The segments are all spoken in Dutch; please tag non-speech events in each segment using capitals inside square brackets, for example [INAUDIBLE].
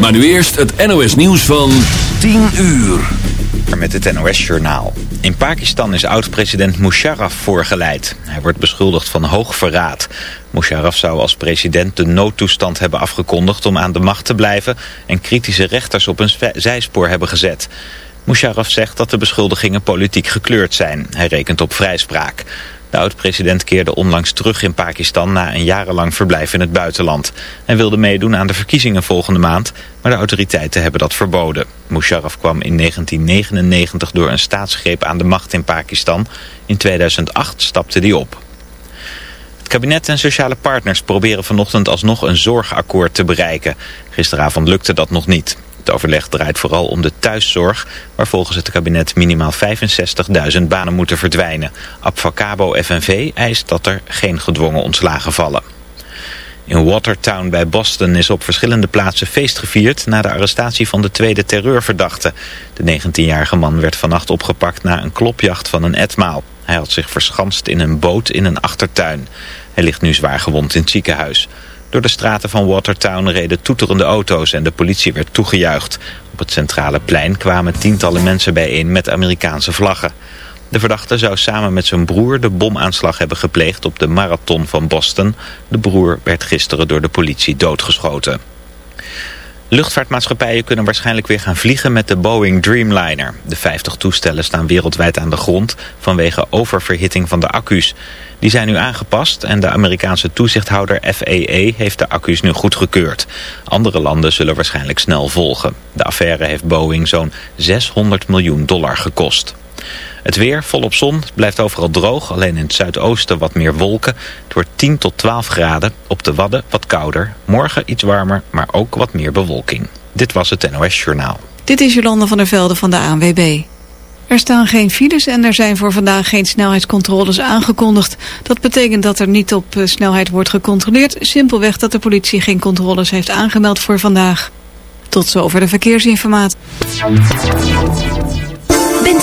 Maar nu eerst het NOS nieuws van 10 uur. Met het NOS Journaal. In Pakistan is oud-president Musharraf voorgeleid. Hij wordt beschuldigd van hoog verraad. Musharraf zou als president de noodtoestand hebben afgekondigd om aan de macht te blijven... en kritische rechters op een zijspoor hebben gezet. Musharraf zegt dat de beschuldigingen politiek gekleurd zijn. Hij rekent op vrijspraak. De oud-president keerde onlangs terug in Pakistan na een jarenlang verblijf in het buitenland. Hij wilde meedoen aan de verkiezingen volgende maand, maar de autoriteiten hebben dat verboden. Musharraf kwam in 1999 door een staatsgreep aan de macht in Pakistan. In 2008 stapte hij op. Het kabinet en sociale partners proberen vanochtend alsnog een zorgakkoord te bereiken. Gisteravond lukte dat nog niet. Het overleg draait vooral om de thuiszorg, waar volgens het kabinet minimaal 65.000 banen moeten verdwijnen. Abfacabo FNV eist dat er geen gedwongen ontslagen vallen. In Watertown bij Boston is op verschillende plaatsen feest gevierd na de arrestatie van de tweede terreurverdachte. De 19-jarige man werd vannacht opgepakt na een klopjacht van een etmaal. Hij had zich verschanst in een boot in een achtertuin. Hij ligt nu zwaar gewond in het ziekenhuis. Door de straten van Watertown reden toeterende auto's en de politie werd toegejuicht. Op het centrale plein kwamen tientallen mensen bijeen met Amerikaanse vlaggen. De verdachte zou samen met zijn broer de bomaanslag hebben gepleegd op de marathon van Boston. De broer werd gisteren door de politie doodgeschoten. Luchtvaartmaatschappijen kunnen waarschijnlijk weer gaan vliegen met de Boeing Dreamliner. De 50 toestellen staan wereldwijd aan de grond vanwege oververhitting van de accu's. Die zijn nu aangepast en de Amerikaanse toezichthouder FAA heeft de accu's nu goedgekeurd. Andere landen zullen waarschijnlijk snel volgen. De affaire heeft Boeing zo'n 600 miljoen dollar gekost. Het weer volop zon, blijft overal droog, alleen in het zuidoosten wat meer wolken. Het wordt 10 tot 12 graden, op de Wadden wat kouder. Morgen iets warmer, maar ook wat meer bewolking. Dit was het NOS Journaal. Dit is Jolanda van der Velde van de ANWB. Er staan geen files en er zijn voor vandaag geen snelheidscontroles aangekondigd. Dat betekent dat er niet op eh, snelheid wordt gecontroleerd. Simpelweg dat de politie geen controles heeft aangemeld voor vandaag. Tot zover de verkeersinformatie.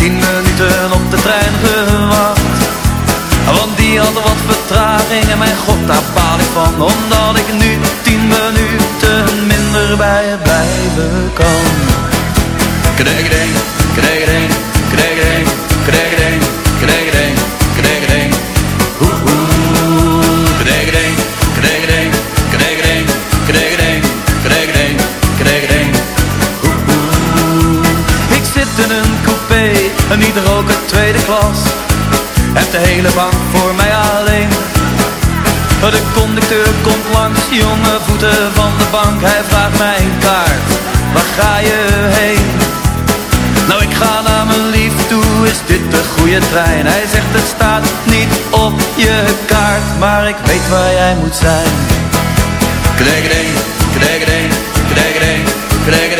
Tien minuten op de trein gewacht. Want die had wat vertraging en mijn god daar baal ik van. Omdat ik nu tien minuten minder bij je blijven kan. Kregedeng, kregedeng, tweede klas. Heb de hele bank voor mij alleen. De conducteur komt langs, jonge voeten van de bank. Hij vraagt mij een kaart, waar ga je heen? Nou ik ga naar mijn lief toe, is dit de goede trein? Hij zegt het staat niet op je kaart Maar ik weet waar jij moet zijn. Kregedeng, kregedeng, kregedeng, kregedeng,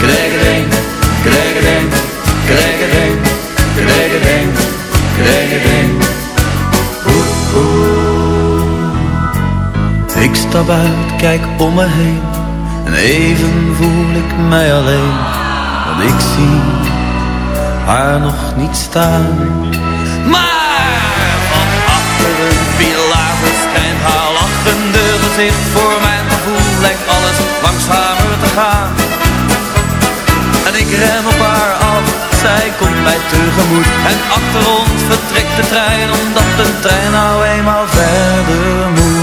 kregedeng, kregedeng, kregedeng, kregedeng, kregedeng Oeh, oeh. Ik stap uit, kijk om me heen. En even voel ik mij alleen. Want ik zie haar nog niet staan. Maar van achter een pilaar verschijnt haar lachende gezicht Voor mijn gevoel lijkt alles langzamer te gaan Ren op haar af, zij komt mij tegemoet En achter ons vertrekt de trein Omdat de trein nou eenmaal verder moet.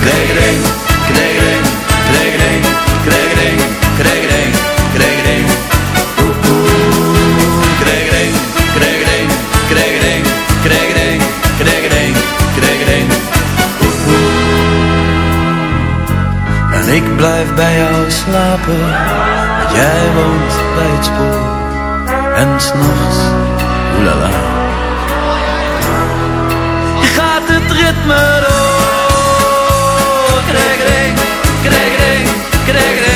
Kregedeng, kregedeng Oeh, oeh, kregedeng, kregedeng Kregedeng, kregedeng, kregedeng, kregedeng Oeh, oeh. En ik blijf bij jou slapen jij woont bij het spoor En s'nachts, oelala. Je gaat het ritme door? Kregedeng, kregedeng, kregedeng, kregedeng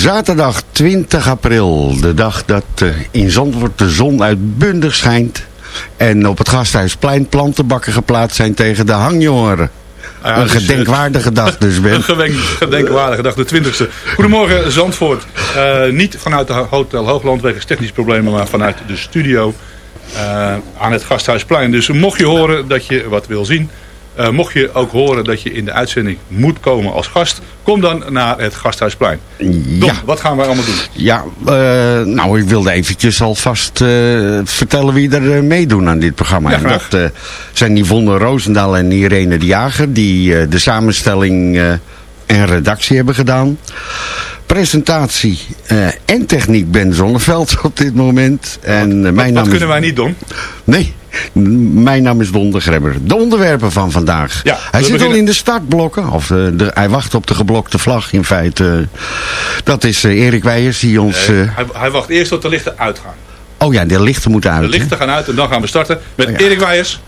Zaterdag 20 april, de dag dat eh, in Zandvoort de zon uitbundig schijnt. En op het Gasthuisplein plantenbakken geplaatst zijn tegen de hangjongeren. Ja, een dus, eh, gedenkwaardige dag dus, Ben. Een gedenk, gedenkwaardige dag, de 20e. Goedemorgen Zandvoort. Eh, niet vanuit de Hotel Hoogland wegens technische problemen, maar vanuit de studio aan het Gasthuisplein. Dus mocht je horen dat je wat wil zien, Eh, mocht je ook horen dat je in de uitzending moet komen als gast, kom dan naar het Gasthuisplein. Don, Ja. wat gaan wij allemaal doen? Ja, eh, nou, ik wilde eventjes alvast eh, vertellen wie er meedoen aan dit programma. Ja, en dat zijn Yvonne Roosendaal en Irene de Jager, die de samenstelling en redactie hebben gedaan. Presentatie en techniek Ben Zonneveld [LAUGHS] op dit moment. En mijn Wat naam kunnen is... wij niet doen? Nee, mijn naam is Don de Grebber. De onderwerpen van vandaag. Ja, hij zit al in de startblokken. Of eh, de, hij wacht op de geblokte vlag in feite. Dat is eh, Erik Weijers die ons... Eh, hij, hij wacht eerst tot de lichten uitgaan. oh ja, de lichten moeten uit. De hè? lichten gaan uit en dan gaan we starten met Oh ja. Erik Wijers.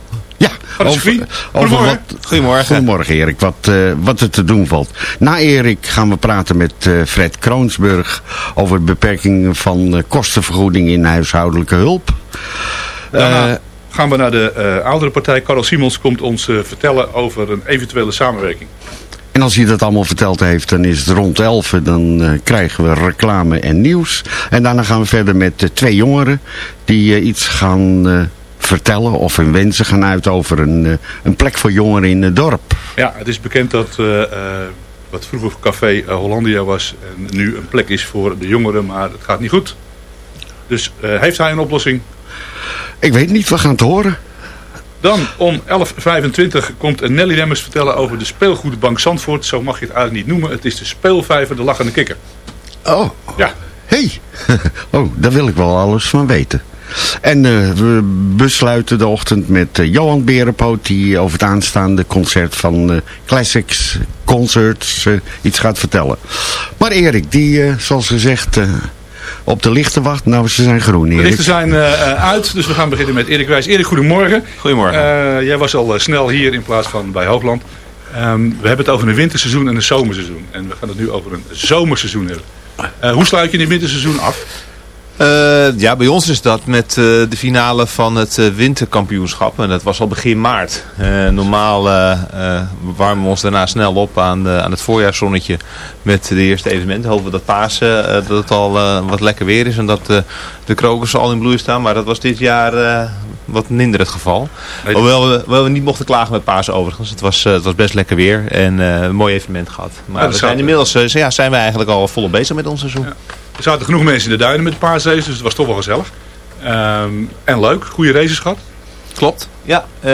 Ja, circuit. over Goedemorgen. wat, Goedemorgen. Goedemorgen Erik, wat, eh, wat er te doen valt. Na Erik gaan we praten met eh, Fred Kroonsburg over beperkingen van eh, kostenvergoeding in huishoudelijke hulp. Daarna Eh, gaan we naar de eh, oudere partij. Carl Simons komt ons eh, vertellen over een eventuele samenwerking. En als hij dat allemaal verteld heeft, dan is het rond 11. Dan eh, krijgen we reclame en nieuws. En daarna gaan we verder met twee jongeren die iets gaan vertellen of hun wensen gaan uit over een, een plek voor jongeren in het dorp. Ja, het is bekend dat wat vroeger café Hollandia was en nu een plek is voor de jongeren, maar het gaat niet goed. Dus heeft hij een oplossing? Ik weet niet, we gaan het horen. Dan om 11.25 komt Nelly Remmers vertellen over de speelgoedbank Zandvoort. Zo mag je het eigenlijk niet noemen. Het is de speelvijver, de lachende kikker. Oh, Ja, hey. [LAUGHS] oh, daar wil ik wel alles van weten. En eh, we besluiten de ochtend met eh, Johan Berenpoot... die over het aanstaande concert van eh, Classics Concerts iets gaat vertellen. Maar Erik, die, zoals gezegd, op de lichten wacht. Nou, ze zijn groen, de Erik. lichten zijn eh, eh, uit, dus we gaan beginnen met Erik Wijs. Erik, goedemorgen. Goedemorgen. Eh, jij was al snel hier in plaats van bij Hoogland. Ehm, we hebben het over een winterseizoen en een zomerseizoen. En we gaan het nu over een zomerseizoen hebben. Eh, hoe sluit je dit winterseizoen af? Eh, ja, bij ons is dat met eh, de finale van het eh, winterkampioenschap. En dat was al begin maart. Normaal warmen we ons daarna snel op aan, aan het voorjaarszonnetje met de eerste evenementen. Hopen we dat Pasen dat het al wat lekker weer is en dat de krokussen al in bloei staan. Maar dat was dit jaar wat minder het geval. Hoewel we, hoewel we niet mochten klagen met Pasen overigens. Het was, eh, het was best lekker weer en eh, een mooi evenement gehad. Maar we zijn inmiddels eh, ja, zijn we eigenlijk al volop bezig met ons seizoen. Er zaten genoeg mensen in de duinen met de paasraces, dus het was toch wel gezellig. Ehm, en leuk, goede races gehad. Klopt. Ja, eh,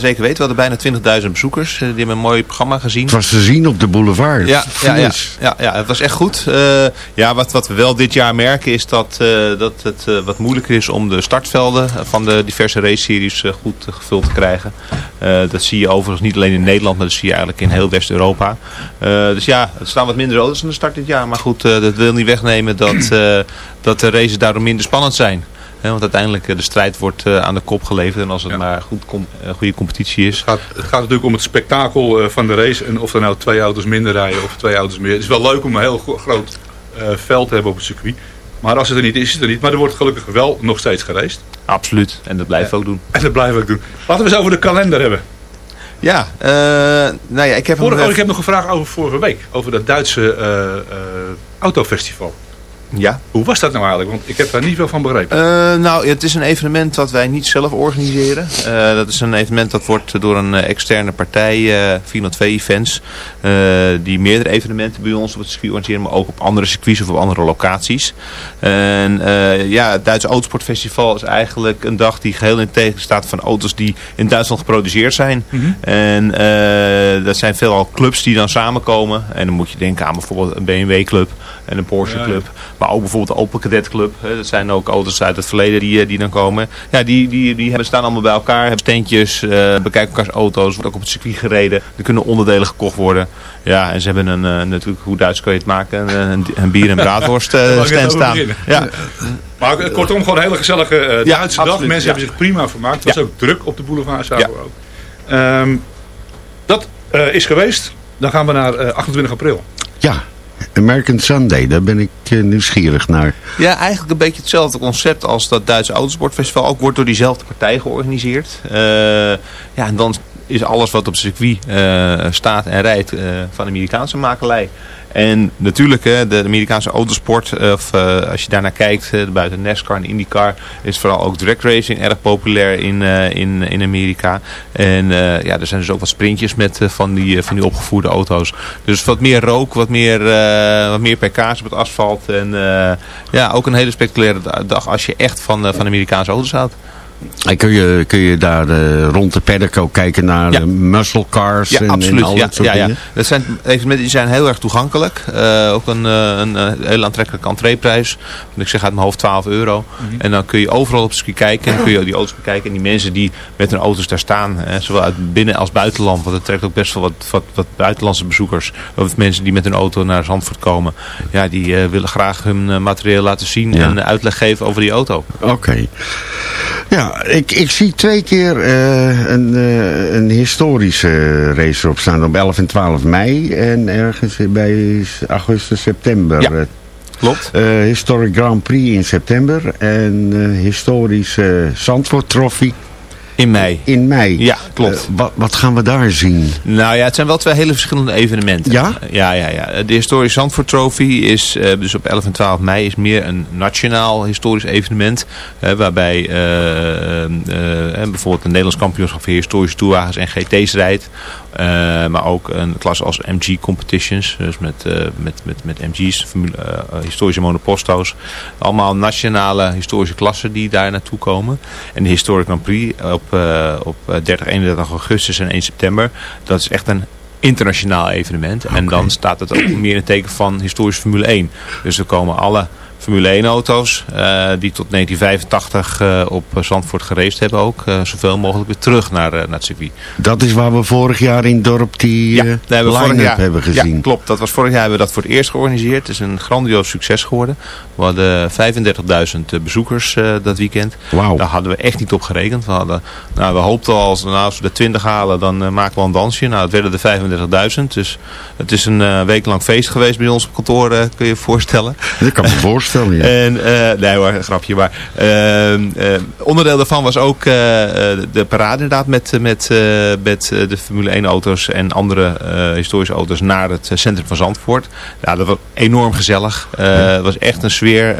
zeker weten. We hadden bijna 20.000 bezoekers. Eh, die hebben een mooi programma gezien. Het was te zien op de boulevard. Ja, ja, ja, ja, ja, het was echt goed. Eh, ja, wat, wat we wel dit jaar merken is dat, eh, dat het eh, wat moeilijker is om de startvelden van de diverse race-series goed gevuld te krijgen. Eh, dat zie je overigens niet alleen in Nederland, maar dat zie je eigenlijk in heel West-Europa. Eh, dus ja, er staan wat minder auto's aan de start dit jaar. Maar goed, eh, dat wil niet wegnemen dat, eh, dat de races daardoor minder spannend zijn. Want uiteindelijk eh, de strijd wordt eh, aan de kop geleverd. En als het Ja. maar goed eh, goede competitie is. Het gaat, het gaat natuurlijk om het spektakel van de race. En of er nou twee auto's minder rijden of twee auto's meer. Het is wel leuk om een heel gro- groot veld te hebben op het circuit. Maar als het er niet is, is het er niet. Maar er wordt gelukkig wel nog steeds geraced. Absoluut. En dat blijven we ook doen. En dat blijven we ook doen. Laten we eens over de kalender hebben. Ja, eh, nou ja, ik heb... Vorige, oh, ik heb nog een vraag over vorige week. Over dat Duitse autofestival. Ja. Hoe was dat nou eigenlijk? Want ik heb daar niet veel van begrepen. Eh, nou, het is een evenement dat wij niet zelf organiseren. Eh, dat is een evenement dat wordt door een externe partij, eh 402 Events, die meerdere evenementen bij ons op het circuit organiseren, maar ook op andere circuits of op andere locaties. En ja, het Duitse Autosportfestival is eigenlijk een dag die geheel in het teken staat van auto's die in Duitsland geproduceerd zijn. En eh, dat zijn veelal clubs die dan samenkomen. En dan moet je denken aan bijvoorbeeld een BMW club en een Porsche Ja, ja. Ook bijvoorbeeld de Opel Cadet Club. Hè. Dat zijn ook auto's uit het verleden die, eh, die dan komen. Ja, die, die, die hebben, staan allemaal bij elkaar. Hebben standjes, eh, bekijken elkaars auto's. Wordt ook op het circuit gereden. Er kunnen onderdelen gekocht worden. Ja, en ze hebben een, eh, natuurlijk, hoe Duits kan je het maken? Een, een, bier- en braadworst [LAUGHS] stand staan. Ja, Maar kortom, gewoon een hele gezellige Duitse dag. Mensen hebben zich prima vermaakt. Het was ook druk op de boulevard. zagen we ook. Ehm, dat is geweest. Dan gaan we naar eh, 28 april. Ja, American Sunday, daar ben ik eh, nieuwsgierig naar. Ja, eigenlijk een beetje hetzelfde concept als dat Duitse Autosportfestival. Ook wordt door diezelfde partij georganiseerd. Eh, ja, en dan is alles wat op circuit eh, staat en rijdt eh, van Amerikaanse makelij. En natuurlijk, de Amerikaanse autosport, eh, of als je daarnaar kijkt, buiten NASCAR en IndyCar, is vooral ook drag racing erg populair in, in, in Amerika. En ja, er zijn dus ook wat sprintjes met van, die, van die opgevoerde auto's. Dus wat meer rook, wat meer, wat meer pk's op het asfalt. En ja, ook een hele spectaculaire da- dag als je echt van, van Amerikaanse auto's houdt. En kun je, kun je daar eh, rond de paddock ook kijken naar Ja. de muscle cars Ja, en, absoluut. en al ja, dat soort ja, ja. dingen? Dat zijn evenementen die zijn heel erg toegankelijk. Eh, ook een, eh, een, eh, heel aantrekkelijke entreeprijs. Want ik zeg uit mijn hoofd 12 euro. Mhm. En dan kun je overal op het circuit kijken. En kun je die auto's bekijken. En die mensen die met hun auto's daar staan. eh, zowel uit binnen als buitenland. Want het trekt ook best wel wat, wat, wat buitenlandse bezoekers. Of mensen die met hun auto naar Zandvoort komen. Ja, die eh, willen graag hun eh, materieel laten zien. Ja. En uitleg geven over die auto. Oké. Ja, ik, ik zie twee keer eh, een, eh, een historische race erop staan. Op 11 en 12 mei en ergens bij augustus, september. Ja, Eh, Klopt. eh, Historic Grand Prix in september. En eh historische Zandvoort Trophy In mei. in mei. Ja, klopt. Eh, wat, wat gaan we daar zien? Nou ja, het zijn wel twee hele verschillende evenementen. Ja? Ja, ja, ja. De Historische Zandvoort Trophy is eh, dus op 11 en 12 mei is meer een nationaal historisch evenement. eh, waarbij bijvoorbeeld een Nederlands kampioenschap voor historische toerwagens en GT's rijdt. Eh, maar ook een klas als MG Competitions. Dus met, eh, met, met, met MG's, formule, eh, historische monoposto's. Allemaal nationale historische klassen die daar naartoe komen. En de Historic Grand Prix op, op eh, 30, 31 augustus en 1 september. Dat is echt een internationaal evenement. En dan staat het ook meer in het teken van historische Formule 1. Dus er komen alle Formule 1 auto's eh, die tot 1985 eh, op Zandvoort geraced hebben ook. eh, zoveel mogelijk weer terug naar, naar het circuit. Dat is waar we vorig jaar in het dorp die Ja, hebben vorig jaar hebben gezien. Ja, klopt. Dat was vorig jaar hebben we dat voor het eerst georganiseerd. Het is een grandioos succes geworden. We hadden 35.000 bezoekers dat weekend. Wauw. Daar hadden we echt niet op gerekend. We, hadden, nou, we hoopten al, als, nou, als we de 20 halen, dan maken we een dansje. Nou, het werden de 35.000. Dus het is een week lang feest geweest bij ons op kantoor, kun je je voorstellen. Dat kan me voorstellen, [LAUGHS] En, eh, nee hoor, een grapje. Maar eh, eh, onderdeel daarvan was ook eh, de parade inderdaad met, met, eh, met de Formule 1 auto's en andere historische auto's naar het centrum van Zandvoort. Ja, dat was enorm gezellig. Het was echt een sfeer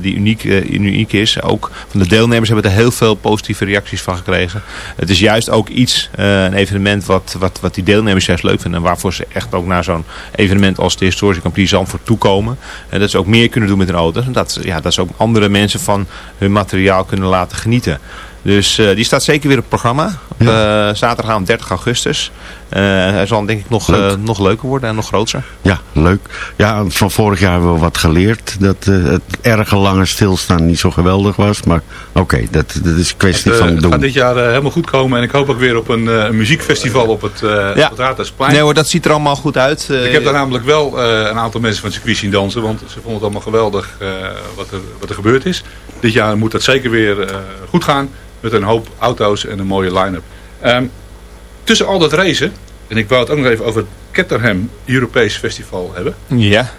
die uniek, uniek is. Ook van de deelnemers hebben er heel veel positieve reacties van gekregen. Het is juist ook iets, een evenement wat, wat, wat die deelnemers juist leuk vinden. En waarvoor ze echt ook naar zo'n evenement als de historische Prix Zandvoort toekomen. En dat ze ook meer kunnen doen met hun En dat, ja, dat ze ook andere mensen van hun materiaal kunnen laten genieten. Dus eh, die staat zeker weer op het programma. Op eh, zaterdagavond 30 augustus. Eh, hij zal denk ik nog, Leuk. eh, nog leuker worden en nog groter. Ja, leuk. Ja, van vorig jaar hebben we wat geleerd. Dat eh, het erge lange stilstaan niet zo geweldig was. Maar oké, dat, dat is een kwestie van het doen. gaat dit jaar eh, helemaal goed komen. En ik hoop ook weer op een, eh, een muziekfestival op het, eh Ja. op het. Nee hoor, dat ziet er allemaal goed uit. Eh, Ik heb daar namelijk wel eh, een aantal mensen van het circuit zien dansen. Want ze vonden het allemaal geweldig eh, wat, er, wat er gebeurd is. Dit jaar moet dat zeker weer eh, goed gaan. Met een hoop auto's en een mooie line-up. Ehm, tussen al dat racen. En ik wou het ook nog even over het Caterham Europees Festival hebben. Ja.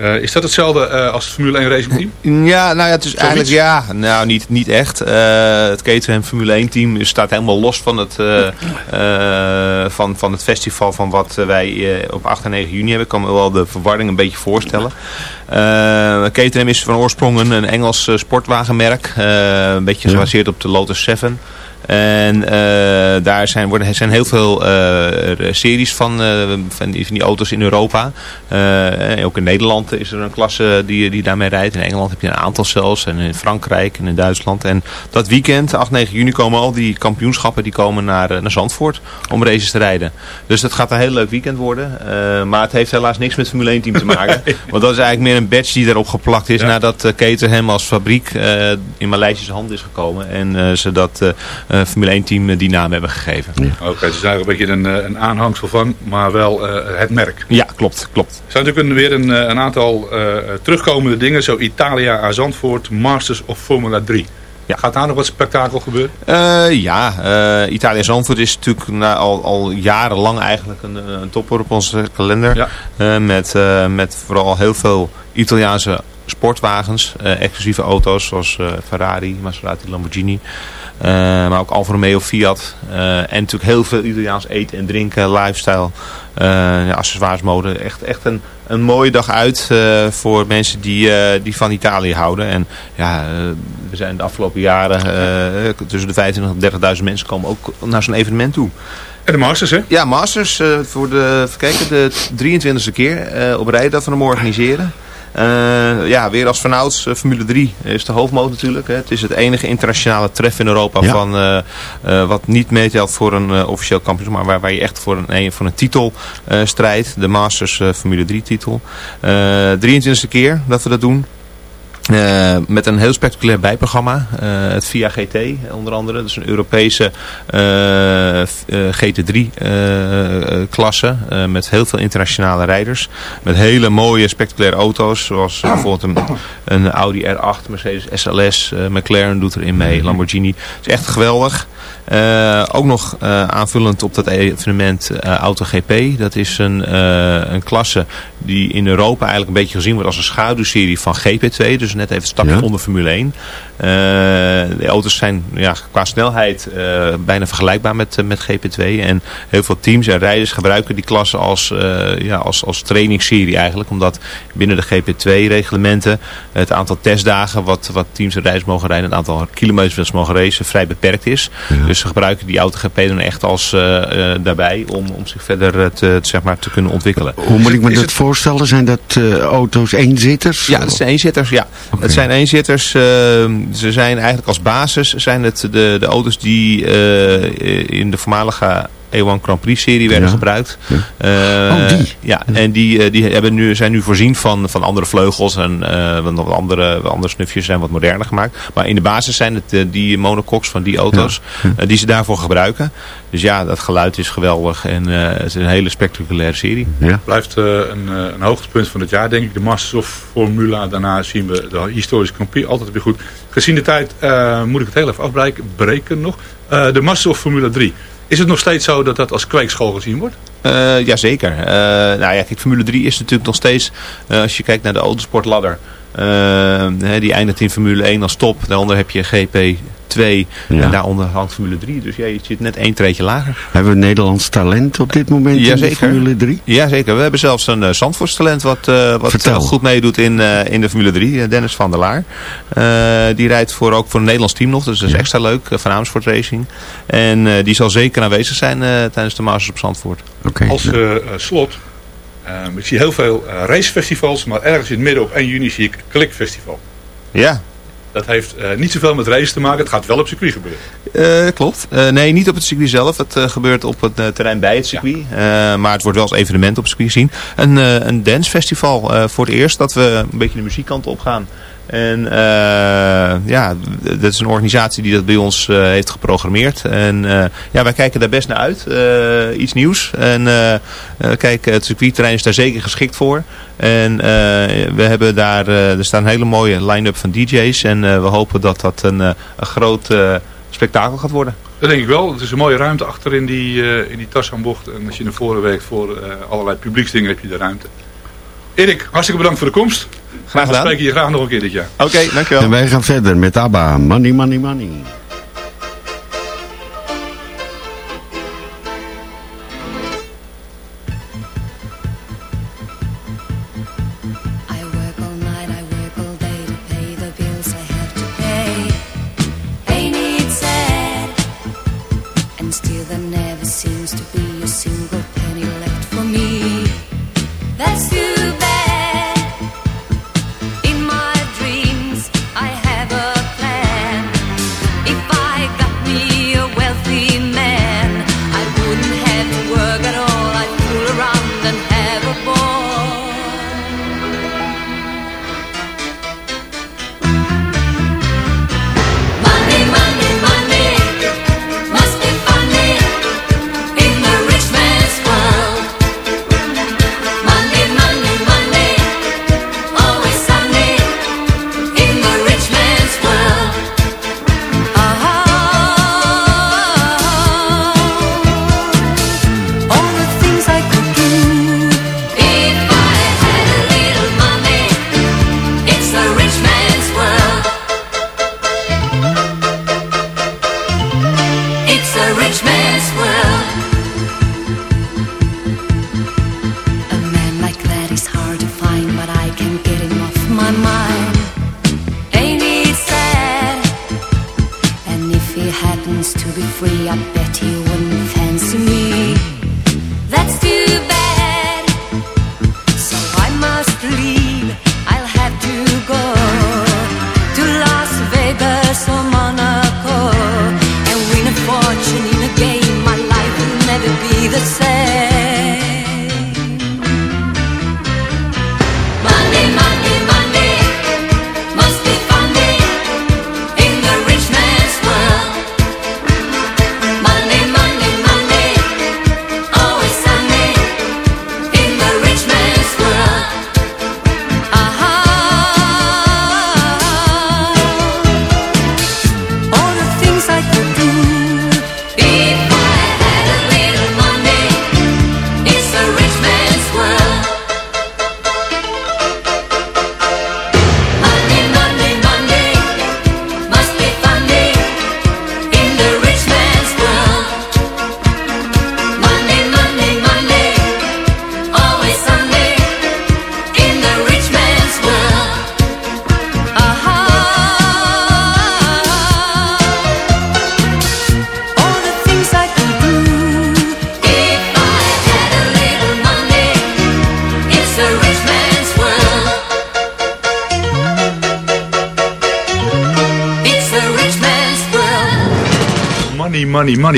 Eh, is dat hetzelfde eh, als het Formule 1 Racing Team? Ja, nou ja, het is eigenlijk ja, nou niet, niet echt. Eh, het Caterham Formule 1 team staat helemaal los van het, eh, eh, van, van het festival van wat wij eh, op 8 en 9 juni hebben. Ik kan me wel de verwarring een beetje voorstellen. Eh Caterham is van oorsprong een, een Engels sportwagenmerk. Eh, een beetje gebaseerd op de Lotus 7. En eh, daar zijn, worden, zijn heel veel eh, series van, eh, van, die, van die auto's in Europa. Eh, ook in Nederland is er een klasse die, die daarmee rijdt. In Engeland heb je een aantal zelfs. En in Frankrijk en in Duitsland. En dat weekend, 8, 9 juni, komen al die kampioenschappen die komen naar, eh, naar Zandvoort om races te rijden. Dus dat gaat een heel leuk weekend worden. Eh, maar het heeft helaas niks met Formule 1 team te [LAUGHS] maken. Want dat is eigenlijk meer een badge die erop geplakt is. Nadat Caterham als fabriek in Maleisische hand is gekomen. En ze dat Formule 1 team die naam hebben gegeven. Oké, okay, het is eigenlijk een beetje een, een aanhangsel van, maar wel uh, het merk. Ja, klopt. klopt. Er zijn natuurlijk weer een, een aantal uh, terugkomende dingen. Zo Italia aan Zandvoort, Masters of Formula 3. Ja. Gaat daar nog wat spektakel gebeuren? Uh, ja, uh, Italië Zandvoort is natuurlijk na, al, al jarenlang eigenlijk een, een topper op onze kalender. Ja. Uh, met, met vooral heel veel Italiaanse sportwagens, eh, exclusieve auto's zoals eh, Ferrari, Maserati, Lamborghini. Eh, maar ook Alfa Romeo, Fiat. eh, en natuurlijk heel veel Italiaans eten en drinken, lifestyle, eh, ja, accessoires, mode. Echt, echt een, een mooie dag uit voor mensen die, die van Italië houden. En ja, we zijn de afgelopen jaren tussen de 25.000 en 30.000 mensen komen ook naar zo'n evenement toe. En de Masters, hè? Ja, Masters voor de, kijken, de 23e keer op rij dat we hem organiseren. Eh, ja, weer als vanouds, eh, Formule 3 is de hoofdmoot natuurlijk. Hè. Het is het enige internationale tref in Europa Ja. van, eh, wat niet meetelt voor een officieel kampioen, maar waar, waar je echt voor een, voor een titel strijdt. De Masters Formule 3 titel. Eh 23e keer dat we dat doen. Eh, met een heel spectaculair bijprogramma. Eh, het VIA GT onder andere. Dat is een Europese eh, f- eh, GT3-klasse. met heel veel internationale rijders. Met hele mooie spectaculaire auto's. Zoals bijvoorbeeld een, een Audi R8, Mercedes SLS. McLaren doet erin mee. Lamborghini. Het is echt geweldig. Eh, ook nog eh, aanvullend op dat evenement eh, AutoGP. Dat is een, een klasse die in Europa eigenlijk een beetje gezien wordt als een schaduwserie van GP2. Dus net even een stapje Ja. onder Formule 1. Eh, de auto's zijn ja, qua snelheid bijna vergelijkbaar met, met GP2. En heel veel teams en rijders gebruiken die klasse als, ja, als, als trainingsserie eigenlijk. Omdat binnen de GP2-reglementen het aantal testdagen wat, wat teams en rijders mogen rijden, het aantal kilometers dat ze mogen racen, vrij beperkt is. Dus ze gebruiken die AutoGP dan echt als eh, eh, daarbij om, om zich verder eh, te, zeg maar, te kunnen ontwikkelen. Hoe moet ik me dat het- voorstellen? Zijn dat auto's eenzitters? Ja, dat zijn eenzitters. Ja. Het zijn eenzitters. eh, ze zijn eigenlijk als basis zijn het de, de auto's die in de voormalige E1 Grand Prix serie werden Ja. gebruikt. Eh, Oh, die. Ja, en die, eh, die hebben nu, zijn nu voorzien van, van andere vleugels en eh, wat andere, wat andere snufjes zijn wat moderner gemaakt. Maar in de basis zijn het die monocoques van die auto's die ze daarvoor gebruiken. Dus ja, dat geluid is geweldig en eh, het is een hele spectaculaire serie. Ja. Blijft eh, een, eh, een hoogtepunt van het jaar, denk ik. De Masters of Formula. Daarna zien we de historische Grand Prix. Altijd weer goed. Gezien de tijd eh, moet ik het heel even afbreken. Breken nog. Eh, de Masters of Formula 3. Is het nog steeds zo dat dat als kweekschool gezien wordt? Eh jazeker. Eh nou ja, kijk, Formule 3 is natuurlijk nog steeds, eh, als je kijkt naar de autosportladder, hè, die eindigt in Formule 1 als top. Daaronder heb je GP2 Ja. en daaronder hangt Formule 3. Dus ja, je zit net één treetje lager. Hebben we Nederlands talent op dit moment in de. Formule 3? Jazeker, we hebben zelfs een uh, Zandvoortstalent wat, eh, wat eh, goed meedoet in, eh, in de Formule 3. eh, Dennis van der Laar. Eh, die rijdt voor, ook voor een Nederlands team nog, dus dat is extra leuk. van Amersfoort Racing. En eh, die zal zeker aanwezig zijn eh, tijdens de Masters op Zandvoort. Oké. Als slot. ik zie heel veel racefestivals. Maar ergens in het midden op 1 juni zie ik Klikfestival. Ja, Dat heeft eh, niet zoveel met race te maken. Het gaat wel op circuit gebeuren. Eh, klopt. Eh, nee, niet op het circuit zelf. Het gebeurt op het terrein bij het circuit. Maar het wordt wel als evenement op het circuit gezien. Een, een dancefestival. voor het eerst dat we een beetje de muziekkant op gaan. En eh, ja, dat is een organisatie die dat bij ons eh, heeft geprogrammeerd. En eh, ja, wij kijken daar best naar uit. Iets nieuws. En kijk, het circuitterrein is daar zeker geschikt voor. En we hebben daar, er staat een hele mooie line-up van DJ's. En we hopen dat dat een, een groot spektakel gaat worden. Dat denk ik wel. Het is een mooie ruimte achter in die, in die Tarzanbocht. En als je naar voren werkt voor allerlei publieksdingen heb je de ruimte. Erik, hartstikke bedankt voor de komst. Graag We spreken je graag nog een keer dit jaar. Oké, dankjewel. En wij gaan verder met ABBA. Money, money, money.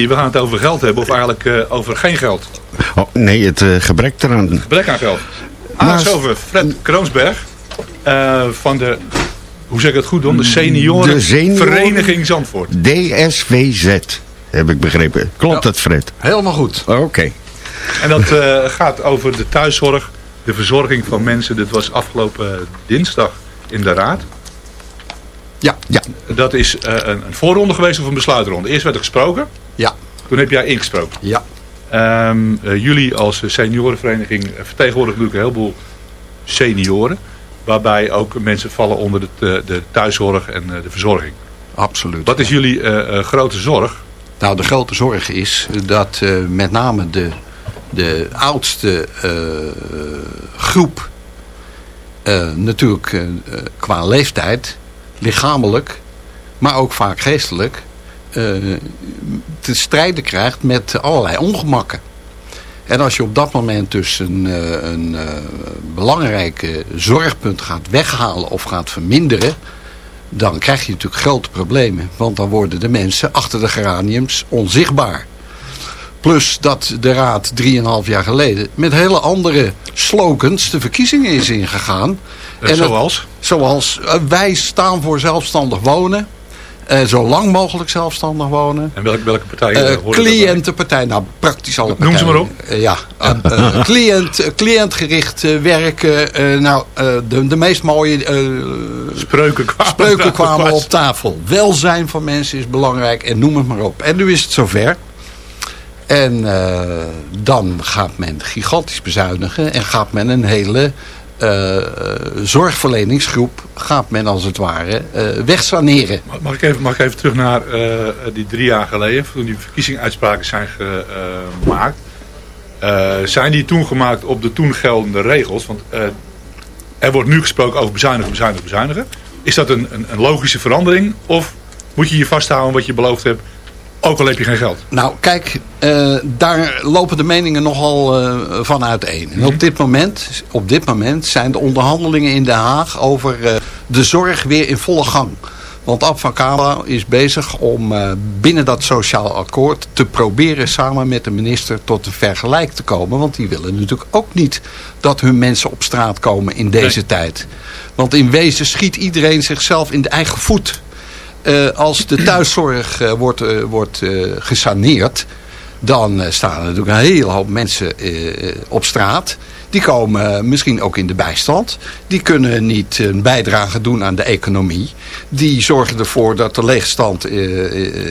We gaan het over geld hebben of eigenlijk eh, over geen geld. Oh, nee, het eh, gebrek eraan. Gebrek aan geld. Aangeschoven Fred Kroonsberg eh, van de, hoe zeg ik het goed doen, de senioren, De senioren- Vereniging Zandvoort. DSVZ, heb ik begrepen. Klopt Ja. het, Fred? Helemaal goed. Oké. En dat gaat over de thuiszorg, de verzorging van mensen. Dit was afgelopen dinsdag in de Raad. Ja. ja. Dat is een, een voorronde geweest of een besluitronde. Eerst werd er gesproken. Ja. Toen heb jij ingesproken. Ja. Ehm, eh, jullie als seniorenvereniging eh, vertegenwoordigen natuurlijk een heleboel senioren. Waarbij ook mensen vallen onder de, de, de thuiszorg en eh, de verzorging. Absoluut. Wat is jullie eh, eh, grote zorg? Nou, de grote zorg is dat eh, met name de, de oudste eh, groep eh, natuurlijk eh, eh, qua leeftijd, lichamelijk, maar ook vaak geestelijk, eh, te strijden krijgt met allerlei ongemakken. En als je op dat moment dus een, eh, een eh, belangrijke zorgpunt gaat weghalen of gaat verminderen, dan krijg je natuurlijk grote problemen. Want dan worden de mensen achter de geraniums onzichtbaar. Plus dat de raad 3,5 jaar geleden met hele andere slogans de verkiezingen is ingegaan. Eh, dat- zoals? Zoals eh, wij staan voor zelfstandig wonen. Eh, zo lang mogelijk zelfstandig wonen. En welke, welke partijen daarbij? cliëntenpartij, nou praktisch alle partijen. Noem ze maar op. Ja, [LAUGHS] cliënt, cliëntgericht werken. nou, de, de meest mooie spreuken kwamen, spreuken kwamen op tafel. Welzijn van mensen is belangrijk en noem het maar op. En nu is het zover. En dan gaat men gigantisch bezuinigen en gaat men een hele eh, zorgverleningsgroep, gaat men als het ware eh, wegsaneren. Mag- ik, even, mag ik even terug naar eh, die drie jaar geleden, toen die verkiezingsuitspraken zijn gemaakt. Zijn die toen gemaakt op de toen geldende regels? Want er wordt nu gesproken over bezuinigen, bezuinigen, bezuinigen. Is dat een, een, een logische verandering? Of moet je je vasthouden wat je beloofd hebt, ook al heb je geen geld? Nou, kijk, eh, daar lopen de meningen nogal eh, van uiteen. En op dit, moment, op dit moment zijn de onderhandelingen in Den Haag over eh, de zorg weer in volle gang. Want Ab van Kala is bezig om binnen dat sociaal akkoord te proberen samen met de minister tot een vergelijk te komen. Want die willen natuurlijk ook niet dat hun mensen op straat komen in deze tijd. Want in wezen schiet iedereen zichzelf in de eigen voet. Eh, als de thuiszorg eh, wordt, eh, wordt gesaneerd, dan staan er natuurlijk een hele hoop mensen op straat. Die komen misschien ook in de bijstand. Die kunnen niet een bijdrage doen aan de economie. Die zorgen ervoor dat de leegstand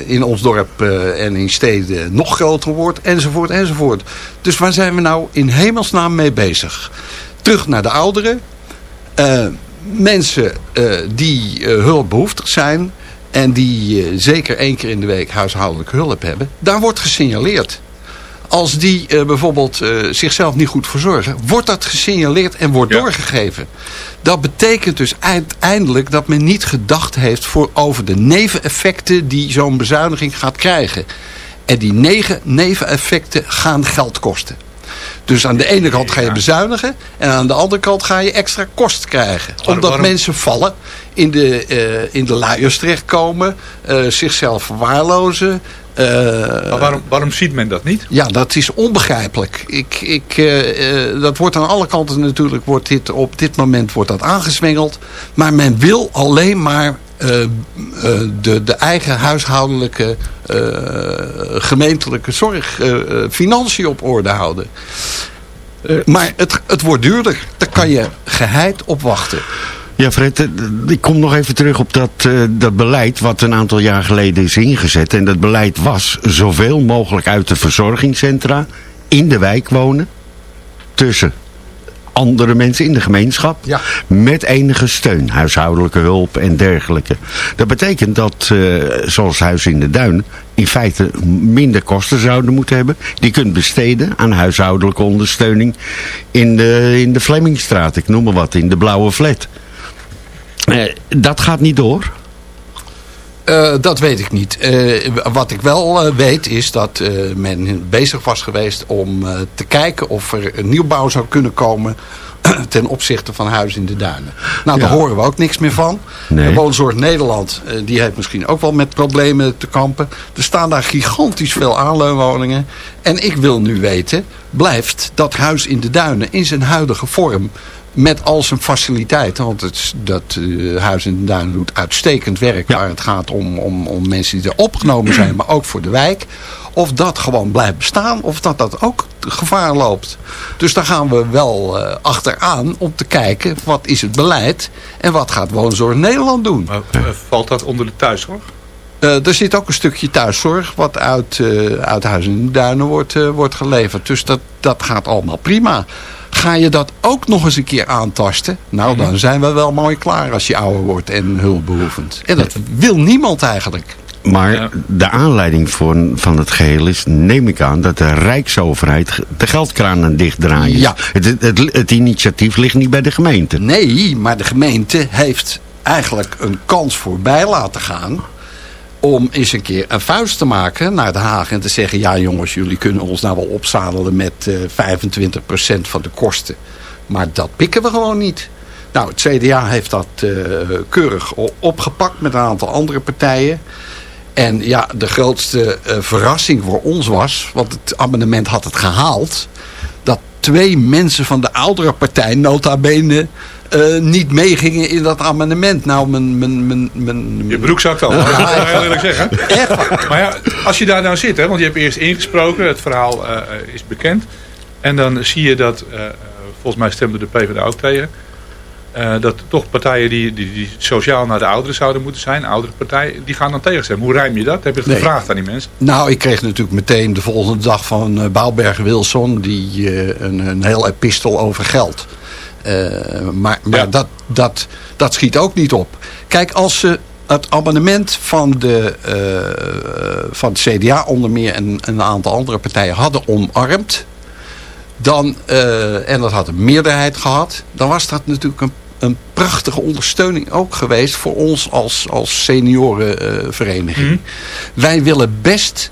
in ons dorp en in steden nog groter wordt. Enzovoort, enzovoort. Dus waar zijn we nou in hemelsnaam mee bezig? Terug naar de ouderen. Mensen die eh, hulpbehoeftig zijn en die eh, zeker één keer in de week huishoudelijke hulp hebben, daar wordt gesignaleerd. Als die eh, bijvoorbeeld eh, zichzelf niet goed verzorgen, wordt dat gesignaleerd en wordt doorgegeven. Dat betekent dus uiteindelijk dat men niet gedacht heeft voor over de neveneffecten die zo'n bezuiniging gaat krijgen. En die negen neveneffecten gaan geld kosten. Dus aan de ene kant ga je bezuinigen en aan de andere kant ga je extra kost krijgen. Omdat waarom- mensen vallen, in de, eh, in de luiers terechtkomen, eh, zichzelf verwaarlozen. eh, Maar waarom, waarom ziet men dat niet? ja, dat is onbegrijpelijk. Ik, ik, dat wordt aan alle kanten natuurlijk, wordt dit, op dit moment wordt dat aangezwengeld. Maar men wil alleen maar eh, eh, de, de eigen huishoudelijke, eh, gemeentelijke zorg, financiën op orde houden. Maar het, het wordt duurder. Daar kan je geheid op wachten. Ja, Fred, ik kom nog even terug op dat, dat beleid wat een aantal jaar geleden is ingezet. En dat beleid was zoveel mogelijk uit de verzorgingscentra in de wijk wonen. Tussen andere mensen in de gemeenschap. Ja. Met enige steun, huishoudelijke hulp en dergelijke. Dat betekent dat, eh, zoals Huis in de Duin, in feite minder kosten zouden moeten hebben. Die kunt besteden aan huishoudelijke ondersteuning in de, in de Flemmingstraat. Ik noem maar wat, in de blauwe flat. Eh, dat gaat niet door. Eh, dat weet ik niet. Eh, wat ik wel eh, weet is dat men bezig was geweest om te kijken of er een nieuwbouw zou kunnen komen [CLEARS THROAT] ten opzichte van Huis in de Duinen. Nou, daar Ja. horen we ook niks meer van. Nee. Woonzorg Nederland, die heeft misschien ook wel met problemen te kampen. Er staan daar gigantisch veel aanleunwoningen. En ik wil nu weten, blijft dat Huis in de Duinen in zijn huidige vorm met al zijn faciliteiten, want het, dat eh, Huis in de Duinen doet uitstekend werk waar het gaat om, om, om mensen die er opgenomen zijn, maar ook voor de wijk. Of dat gewoon blijft bestaan, of dat dat ook gevaar loopt. Dus daar gaan we wel eh, achteraan om te kijken wat is het beleid en wat gaat Woonzorg Nederland doen. Maar, eh, valt dat onder de thuiszorg? Eh, er zit ook een stukje thuiszorg wat uit, eh, uit Huis in de Duinen wordt, eh, wordt geleverd. Dus dat, dat gaat allemaal prima. Ga je dat ook nog eens een keer aantasten? Nou, dan zijn we wel mooi klaar als je ouder wordt en hulpbehoevend. En dat wil niemand eigenlijk. Maar de aanleiding voor, van het geheel is, neem ik aan, dat de Rijksoverheid de geldkraan aan dichtdraait. Ja. Het, het, het, het initiatief ligt niet bij de gemeente. Nee, maar de gemeente heeft eigenlijk een kans voorbij laten gaan om eens een keer een vuist te maken naar Den Haag en te zeggen... ja jongens, jullie kunnen ons nou wel opzadelen met eh 25% van de kosten. Maar dat pikken we gewoon niet. Nou, het CDA heeft dat eh, keurig opgepakt met een aantal andere partijen. En ja, de grootste eh, verrassing voor ons was... want het amendement had het gehaald... dat twee mensen van de oudere partij nota bene... eh, niet meegingen in dat amendement. Nou, mijn... mijn, mijn, mijn Je broek zakt al. Dat moet ik echt heel eerlijk zeggen. Maar ja, als je daar nou zit, hè, want je hebt eerst ingesproken, het verhaal eh, is bekend. En dan zie je dat, eh, eh, volgens mij stemde de PvdA ook tegen. eh, dat toch partijen die, die, die sociaal naar de ouderen zouden moeten zijn, oudere partijen, die gaan dan tegenstemmen. Hoe rijm je dat? Heb je het Nee. gevraagd aan die mensen? Nou, ik kreeg natuurlijk meteen de volgende dag van Bouwberg Wilson... die eh, een, een heel epistel over geld. Eh, maar maar dat, dat, dat schiet ook niet op. Kijk, als ze het abonnement van, de, eh, van het CDA onder meer... en een aantal andere partijen hadden omarmd... Dan, eh, en dat had een meerderheid gehad... dan was dat natuurlijk een, een prachtige ondersteuning ook geweest... voor ons als, als seniorenvereniging. Wij willen best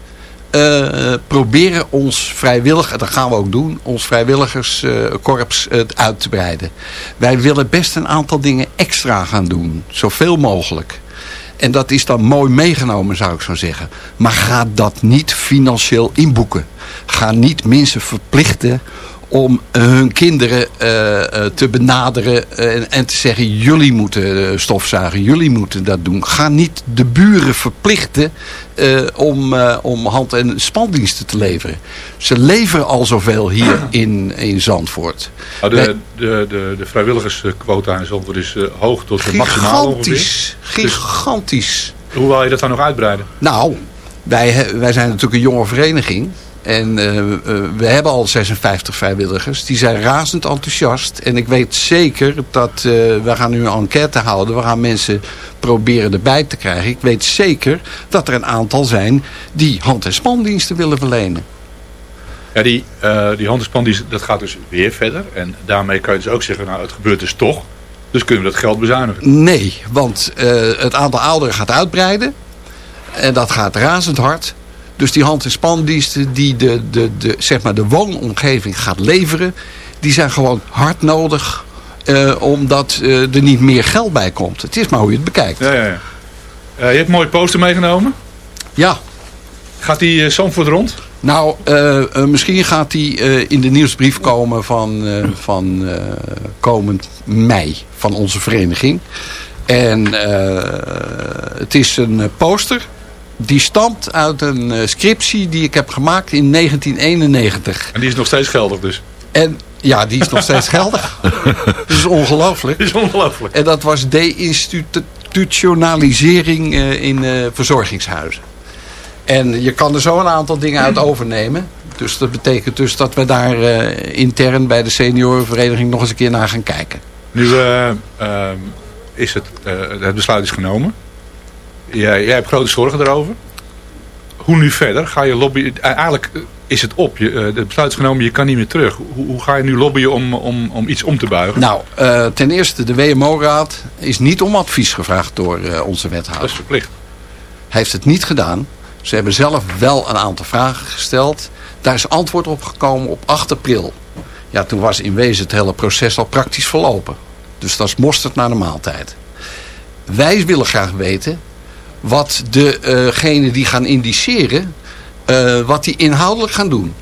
eh, proberen ons vrijwillig... dat gaan we ook doen... ons vrijwilligerskorps eh, uit te breiden. Wij willen best een aantal dingen extra gaan doen. Zoveel mogelijk. En dat is dan mooi meegenomen, zou ik zo zeggen. Maar ga dat niet financieel inboeken. Ga niet mensen verplichten om eh, hun kinderen eh, eh, te benaderen en, en te zeggen... jullie moeten stofzuigen, jullie moeten dat doen. Ga niet de buren verplichten om, om hand- en spandiensten te leveren. Ze leveren al zoveel hier [CLEARS THROAT] in, in Zandvoort. Nou, de, de, de, de vrijwilligersquota in Zandvoort is hoog tot de maximaal ongeveer. Gigantisch, gigantisch. Hoe wil je dat dan nog uitbreiden? Nou, wij, wij zijn natuurlijk een jonge vereniging. En eh, eh, we hebben al 56 vrijwilligers. Die zijn razend enthousiast. En ik weet zeker dat eh, we gaan nu een enquête houden. We gaan mensen proberen erbij te krijgen. Ik weet zeker dat er een aantal zijn die hand- en spandiensten willen verlenen. Ja, die, die handelspan die, dat gaat dus weer verder. En daarmee kan je dus ook zeggen, nou het gebeurt dus toch. Dus kunnen we dat geld bezuinigen. Nee, want het aantal ouderen gaat uitbreiden. En dat gaat razend hard. Dus die hand- en spandiensten die de, de, de, zeg maar de woonomgeving gaat leveren... die zijn gewoon hard nodig... eh, omdat eh, er niet meer geld bij komt. Het is maar hoe je het bekijkt. Ja, ja, ja. Eh, je hebt een mooie poster meegenomen. Ja. Gaat die Zandvoort rond? Nou, misschien gaat die in de nieuwsbrief komen van, van komend mei van onze vereniging. En het is een poster die stamt uit een eh, scriptie die ik heb gemaakt in 1991. En die is nog steeds geldig dus. En ja, die is nog steeds geldig. [LAUGHS] Dat is ongelooflijk. Dat is ongelooflijk. En dat was deinstitutionalisering eh, in eh, verzorgingshuizen. En je kan er zo een aantal dingen uit overnemen. Dus dat betekent dus dat we daar intern bij de seniorenvereniging nog eens een keer naar gaan kijken. Nu eh, ehm, is het, het besluit is genomen. Jij, jij hebt grote zorgen erover. Hoe nu verder? Ga je lobbyen? Eh, Eigenlijk is het op. Je, eh, het besluit is genomen, je kan niet meer terug. Hoe, hoe ga je nu lobbyen om, om, om iets om te buigen? Nou, eh, ten eerste, de WMO-raad is niet om advies gevraagd door onze wethouder. Dat is verplicht. Hij heeft het niet gedaan. Ze hebben zelf wel een aantal vragen gesteld. Daar is antwoord op gekomen op 8 april. Ja, toen was in wezen het hele proces al praktisch verlopen. Dus dat is mosterd naar de maaltijd. Wij willen graag weten wat degenen die gaan indiceren, eh, wat die inhoudelijk gaan doen.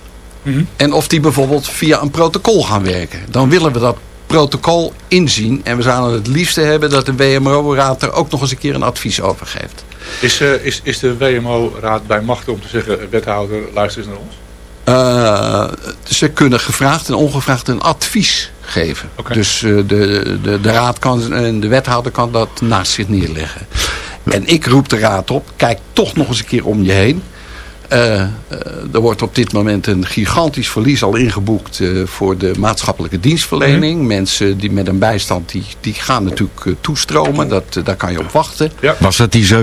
En of die bijvoorbeeld via een protocol gaan werken. Dan willen we dat protocol inzien. En we zouden het liefste hebben dat de WMO-raad er ook nog eens een keer een advies over geeft. Is, eh, is, is de WMO-raad bij macht om te zeggen, eh, wethouder, luister eens naar ons? Ze kunnen gevraagd en ongevraagd een advies geven. Dus de, de, de raad kan en de wethouder kan dat naast zich neerleggen. En ik roep de raad op, kijk toch nog eens een keer om je heen. Eh, eh, er wordt op dit moment een gigantisch verlies al ingeboekt eh, voor de maatschappelijke dienstverlening. Mhm. Mensen die met een bijstand, die, die gaan natuurlijk toestromen. Dat, daar kan je op wachten. Was dat die 7,5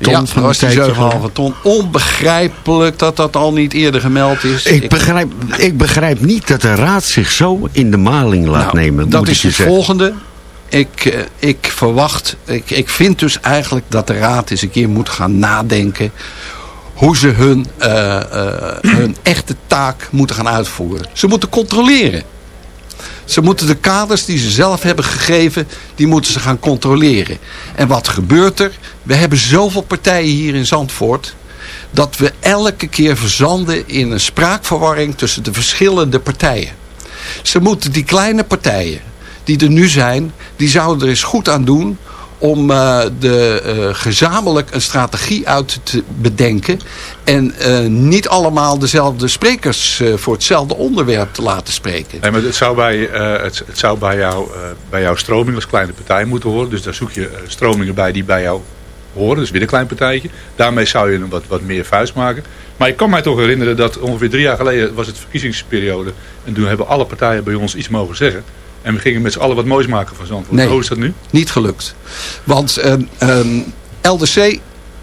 ton ja, van was die tijdje 7,5 geleden? ton. Onbegrijpelijk dat dat al niet eerder gemeld is. Ik begrijp, ik begrijp niet dat de raad zich zo in de maling laat Nou, nemen. Dat moet is ik je het zeggen. volgende. Ik, eh, ik verwacht, ik, ik vind dus eigenlijk dat de raad eens een keer moet gaan nadenken hoe ze hun, eh, eh, hun echte taak moeten gaan uitvoeren. Ze moeten controleren. Ze moeten de kaders die ze zelf hebben gegeven, die moeten ze gaan controleren. En wat gebeurt er? We hebben zoveel partijen hier in Zandvoort dat we elke keer verzanden in een spraakverwarring tussen de verschillende partijen. Ze moeten die kleine partijen die er nu zijn, die zouden er eens goed aan doen om eh, de, eh, gezamenlijk een strategie uit te bedenken. En eh, niet allemaal dezelfde sprekers voor hetzelfde onderwerp te laten spreken. Nee, maar het zou bij, het, het zou bij, jou, bij jouw stroming als kleine partij moeten horen. Dus daar zoek je stromingen bij die bij jou horen. Dus weer een klein partijtje. Daarmee zou je een wat, wat meer vuist maken. Maar ik kan mij toch herinneren dat ongeveer drie jaar geleden was het verkiezingsperiode. En toen hebben alle partijen bij ons iets mogen zeggen. En we gingen met z'n allen wat moois maken van Zandvoort. Nee. Hoe is dat nu? Niet gelukt. Want ehm, ehm, LDC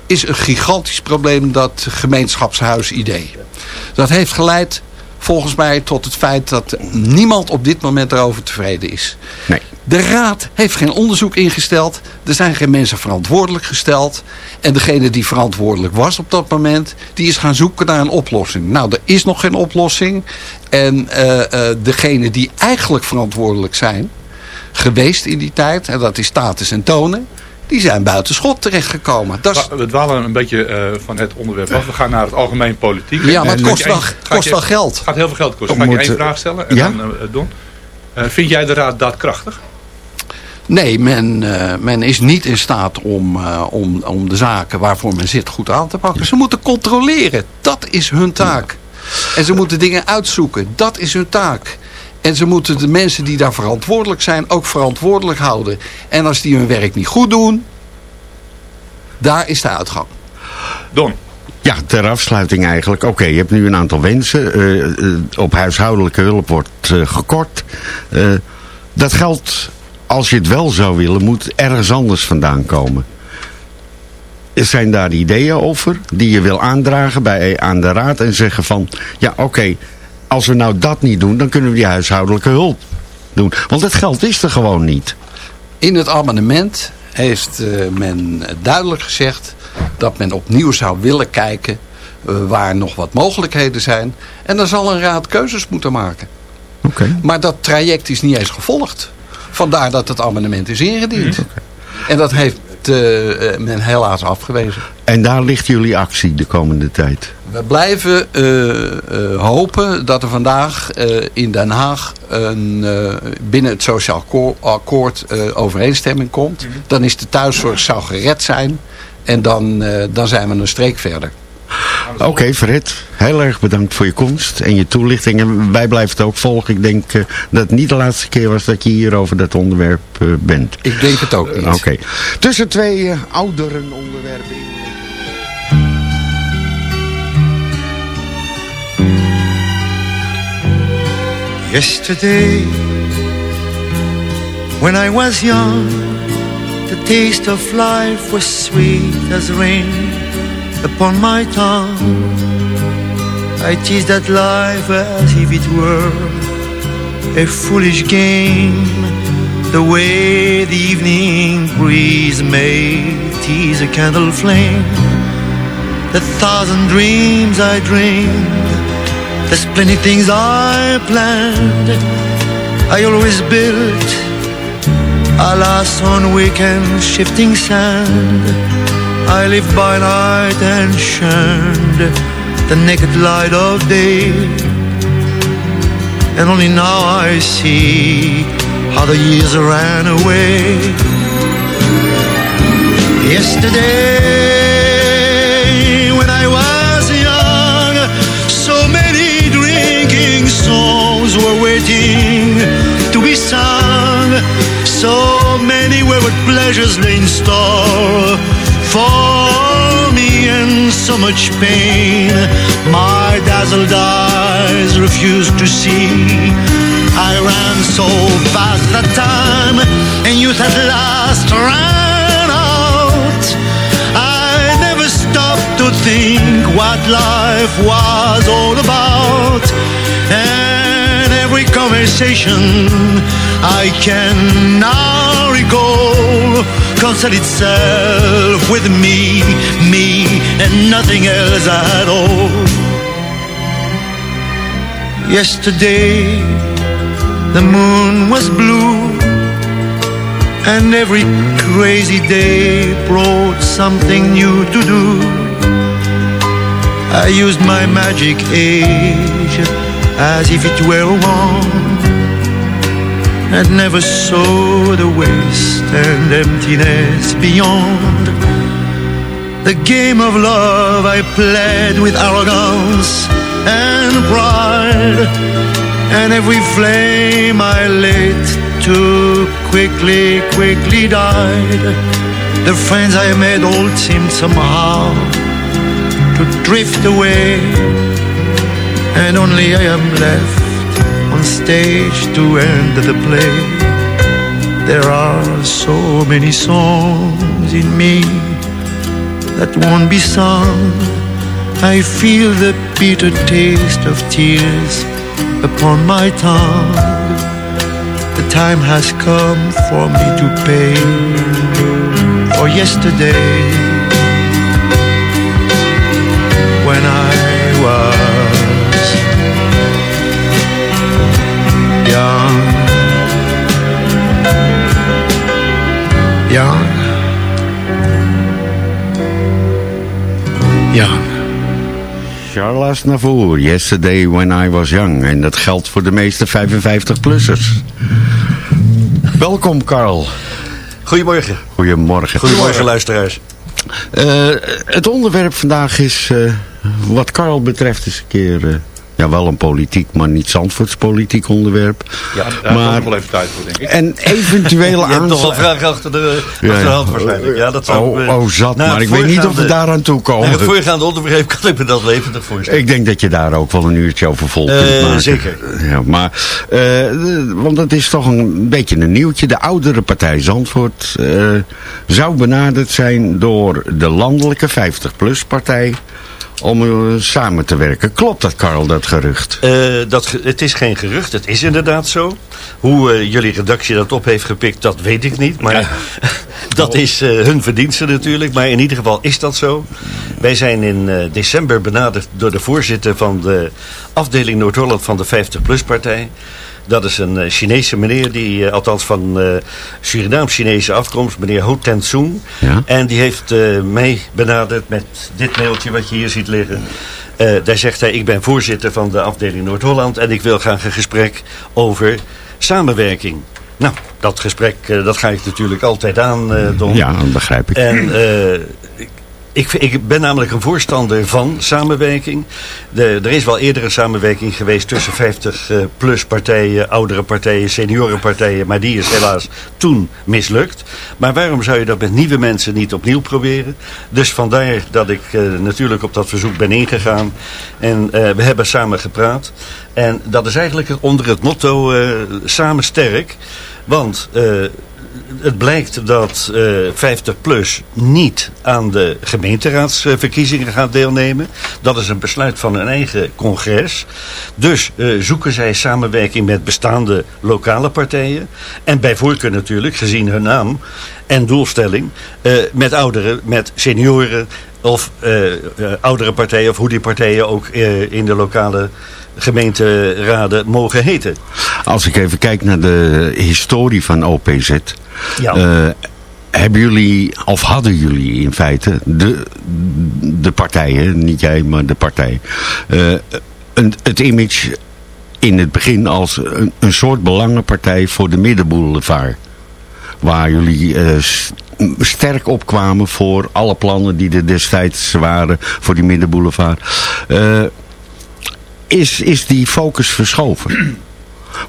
is een gigantisch probleem, dat gemeenschapshuisidee. Dat heeft geleid volgens mij tot het feit dat niemand op dit moment erover tevreden is. Nee. De raad heeft geen onderzoek ingesteld. Er zijn geen mensen verantwoordelijk gesteld. En degene die verantwoordelijk was op dat moment... die is gaan zoeken naar een oplossing. Nou, er is nog geen oplossing. En eh eh degene die eigenlijk verantwoordelijk zijn... geweest in die tijd... en dat is status en tonen... die zijn buiten schot terechtgekomen. Dat is, We dwalen een beetje eh, van het onderwerp af. We gaan naar het algemeen politiek. Ja, maar het En kost wel- kost geld. Het gaat heel veel geld kosten. Ga ik je één vraag stellen? En Ja? dan, eh, Don. Eh, vind jij de raad daadkrachtig? Nee, men, eh, men is niet in staat om, eh, om, om de zaken waarvoor men zit goed aan te pakken. Ze moeten controleren. Dat is hun taak. En ze moeten dingen uitzoeken. Dat is hun taak. En ze moeten de mensen die daar verantwoordelijk zijn ook verantwoordelijk houden. En als die hun werk niet goed doen, daar is de uitgang. Don. Ja, ter afsluiting eigenlijk. Oké, je hebt nu een aantal wensen. Eh, eh, op huishoudelijke hulp wordt eh, gekort. Eh, dat geld, als je het wel zou willen, moet ergens anders vandaan komen. Zijn daar ideeën over die je wil aandragen bij, aan de raad en zeggen van... Ja, oké, als we nou dat niet doen, dan kunnen we die huishoudelijke hulp doen. Want het geld is er gewoon niet. In het amendement heeft eh, men duidelijk gezegd dat men opnieuw zou willen kijken eh, waar nog wat mogelijkheden zijn. En dan zal een raad keuzes moeten maken. Oké. Maar dat traject is niet eens gevolgd. Vandaar dat het amendement is ingediend. En dat heeft eh, eh, men helaas afgewezen. En daar ligt jullie actie de komende tijd. We blijven eh, hopen dat er vandaag in Den Haag een, binnen het Sociaal Ko- Akkoord overeenstemming komt. Dan is de thuiszorg zou gered zijn. En dan, dan zijn we een streek verder. Oké, Fred. Heel erg bedankt voor je komst en je toelichting. En wij blijven het ook volgen. Ik denk eh, dat het niet de laatste keer was dat je hier over dat onderwerp eh, bent. Ik denk het ook niet. Oké. Tussen twee eh, ouderen onderwerpen. Yesterday, when I was young, the taste of life was sweet as rain upon my tongue. I tease that life as if it were a foolish game, the way the evening breeze may tease a candle flame. The thousand dreams I dreamed there's plenty things I planned. I always built alas on weekend shifting sand. I lived by night and shunned the naked light of day. And only now I see how the years ran away. Yesterday, when I was young, so many drinking souls were waiting to be sung. So many wayward pleasures lay in store so much pain my dazzled eyes refused to see. I ran so fast that time, and youth at last ran out. I never stopped to think what life was all about. And every conversation I can now recall concerned itself with me, me, and nothing else at all. Yesterday, the moon was blue, and every crazy day brought something new to do. I used my magic age as if it were a wand, and never saw the waste and emptiness beyond. The game of love I played with arrogance and pride, and every flame I lit too quickly, quickly died. The friends I made all seemed somehow to drift away, and only I am left on stage to end the play. There are so many songs in me that won't be sung. I feel the bitter taste of tears upon my tongue. The time has come for me to pay for yesterday young. Charles Navour, Yesterday When I Was Young. En dat geldt voor de meeste 55-plussers. Welkom, Carl. Goedemorgen. Goedemorgen. Goedemorgen, luisteraars. Eh, het onderwerp vandaag is, eh, wat Carl betreft, is een keer... eh, ja, wel een politiek, maar niet Zandvoortspolitiek onderwerp. Ja, daar maar, wel even tijd voor, denk ik. En eventuele [LAUGHS] hebt toch wel aansluiting... vragen achter de, Ja, achter de hand waarschijnlijk. Ja, dat zou, Oh, oh, zat, na maar ik weet niet of we daaraan toe komen. Na het voorgaande onderwerp kan ik me dat levendig voorstellen. Ik denk dat je daar ook wel een uurtje over vol kunt Eh, maken. zeker. Ja, maar, eh, want het is toch een beetje een nieuwtje. De oudere partij Zandvoort eh, zou benaderd zijn door de landelijke 50-plus partij om eh, samen te werken. Klopt dat, Karl, dat gerucht? Eh, dat, het is geen gerucht, het is inderdaad zo. Hoe eh, jullie redactie dat op heeft gepikt, dat weet ik niet. Maar [LAUGHS] dat is eh, hun verdienste natuurlijk. Maar in ieder geval is dat zo. Wij zijn in eh, december benaderd door de voorzitter van de afdeling Noord-Holland van de 50PLUS-partij. Dat is een eh, Chinese meneer, die, eh, althans van eh Surinaam-Chinese afkomst, meneer Ho Ten. Ja. En die heeft mij benaderd met dit mailtje wat je hier ziet liggen. Daar zegt hij, ik ben voorzitter van de afdeling Noord-Holland en ik wil graag een gesprek over samenwerking. Nou, dat gesprek, dat ga ik natuurlijk altijd aan, Don. Ja, dat begrijp ik. En ik, ik ben namelijk een voorstander van samenwerking. Er is wel eerder een samenwerking geweest tussen 50-plus partijen, oudere partijen, seniorenpartijen. Maar die is helaas toen mislukt. Maar waarom zou je dat met nieuwe mensen niet opnieuw proberen? Dus vandaar dat ik eh, natuurlijk op dat verzoek ben ingegaan. En eh, we hebben samen gepraat. En dat is eigenlijk onder het motto eh, samen sterk. Want eh, het blijkt dat eh 50PLUS niet aan de gemeenteraadsverkiezingen gaat deelnemen. Dat is een besluit van hun eigen congres. Dus eh, zoeken zij samenwerking met bestaande lokale partijen. En bij voorkeur natuurlijk, gezien hun naam en doelstelling, eh, met ouderen, met senioren of eh, eh, oudere partijen of hoe die partijen ook eh, in de lokale gemeenteraden mogen heten. Als ik even kijk naar de historie van OPZ. Ja. hebben jullie, of hadden jullie in feite, de, de partijen, niet jij, maar de partij, een, het image in het begin als een, een soort belangenpartij voor de middenboulevard. Waar jullie sterk opkwamen voor alle plannen die er destijds waren voor die middenboulevard. Eh, is, is die focus verschoven?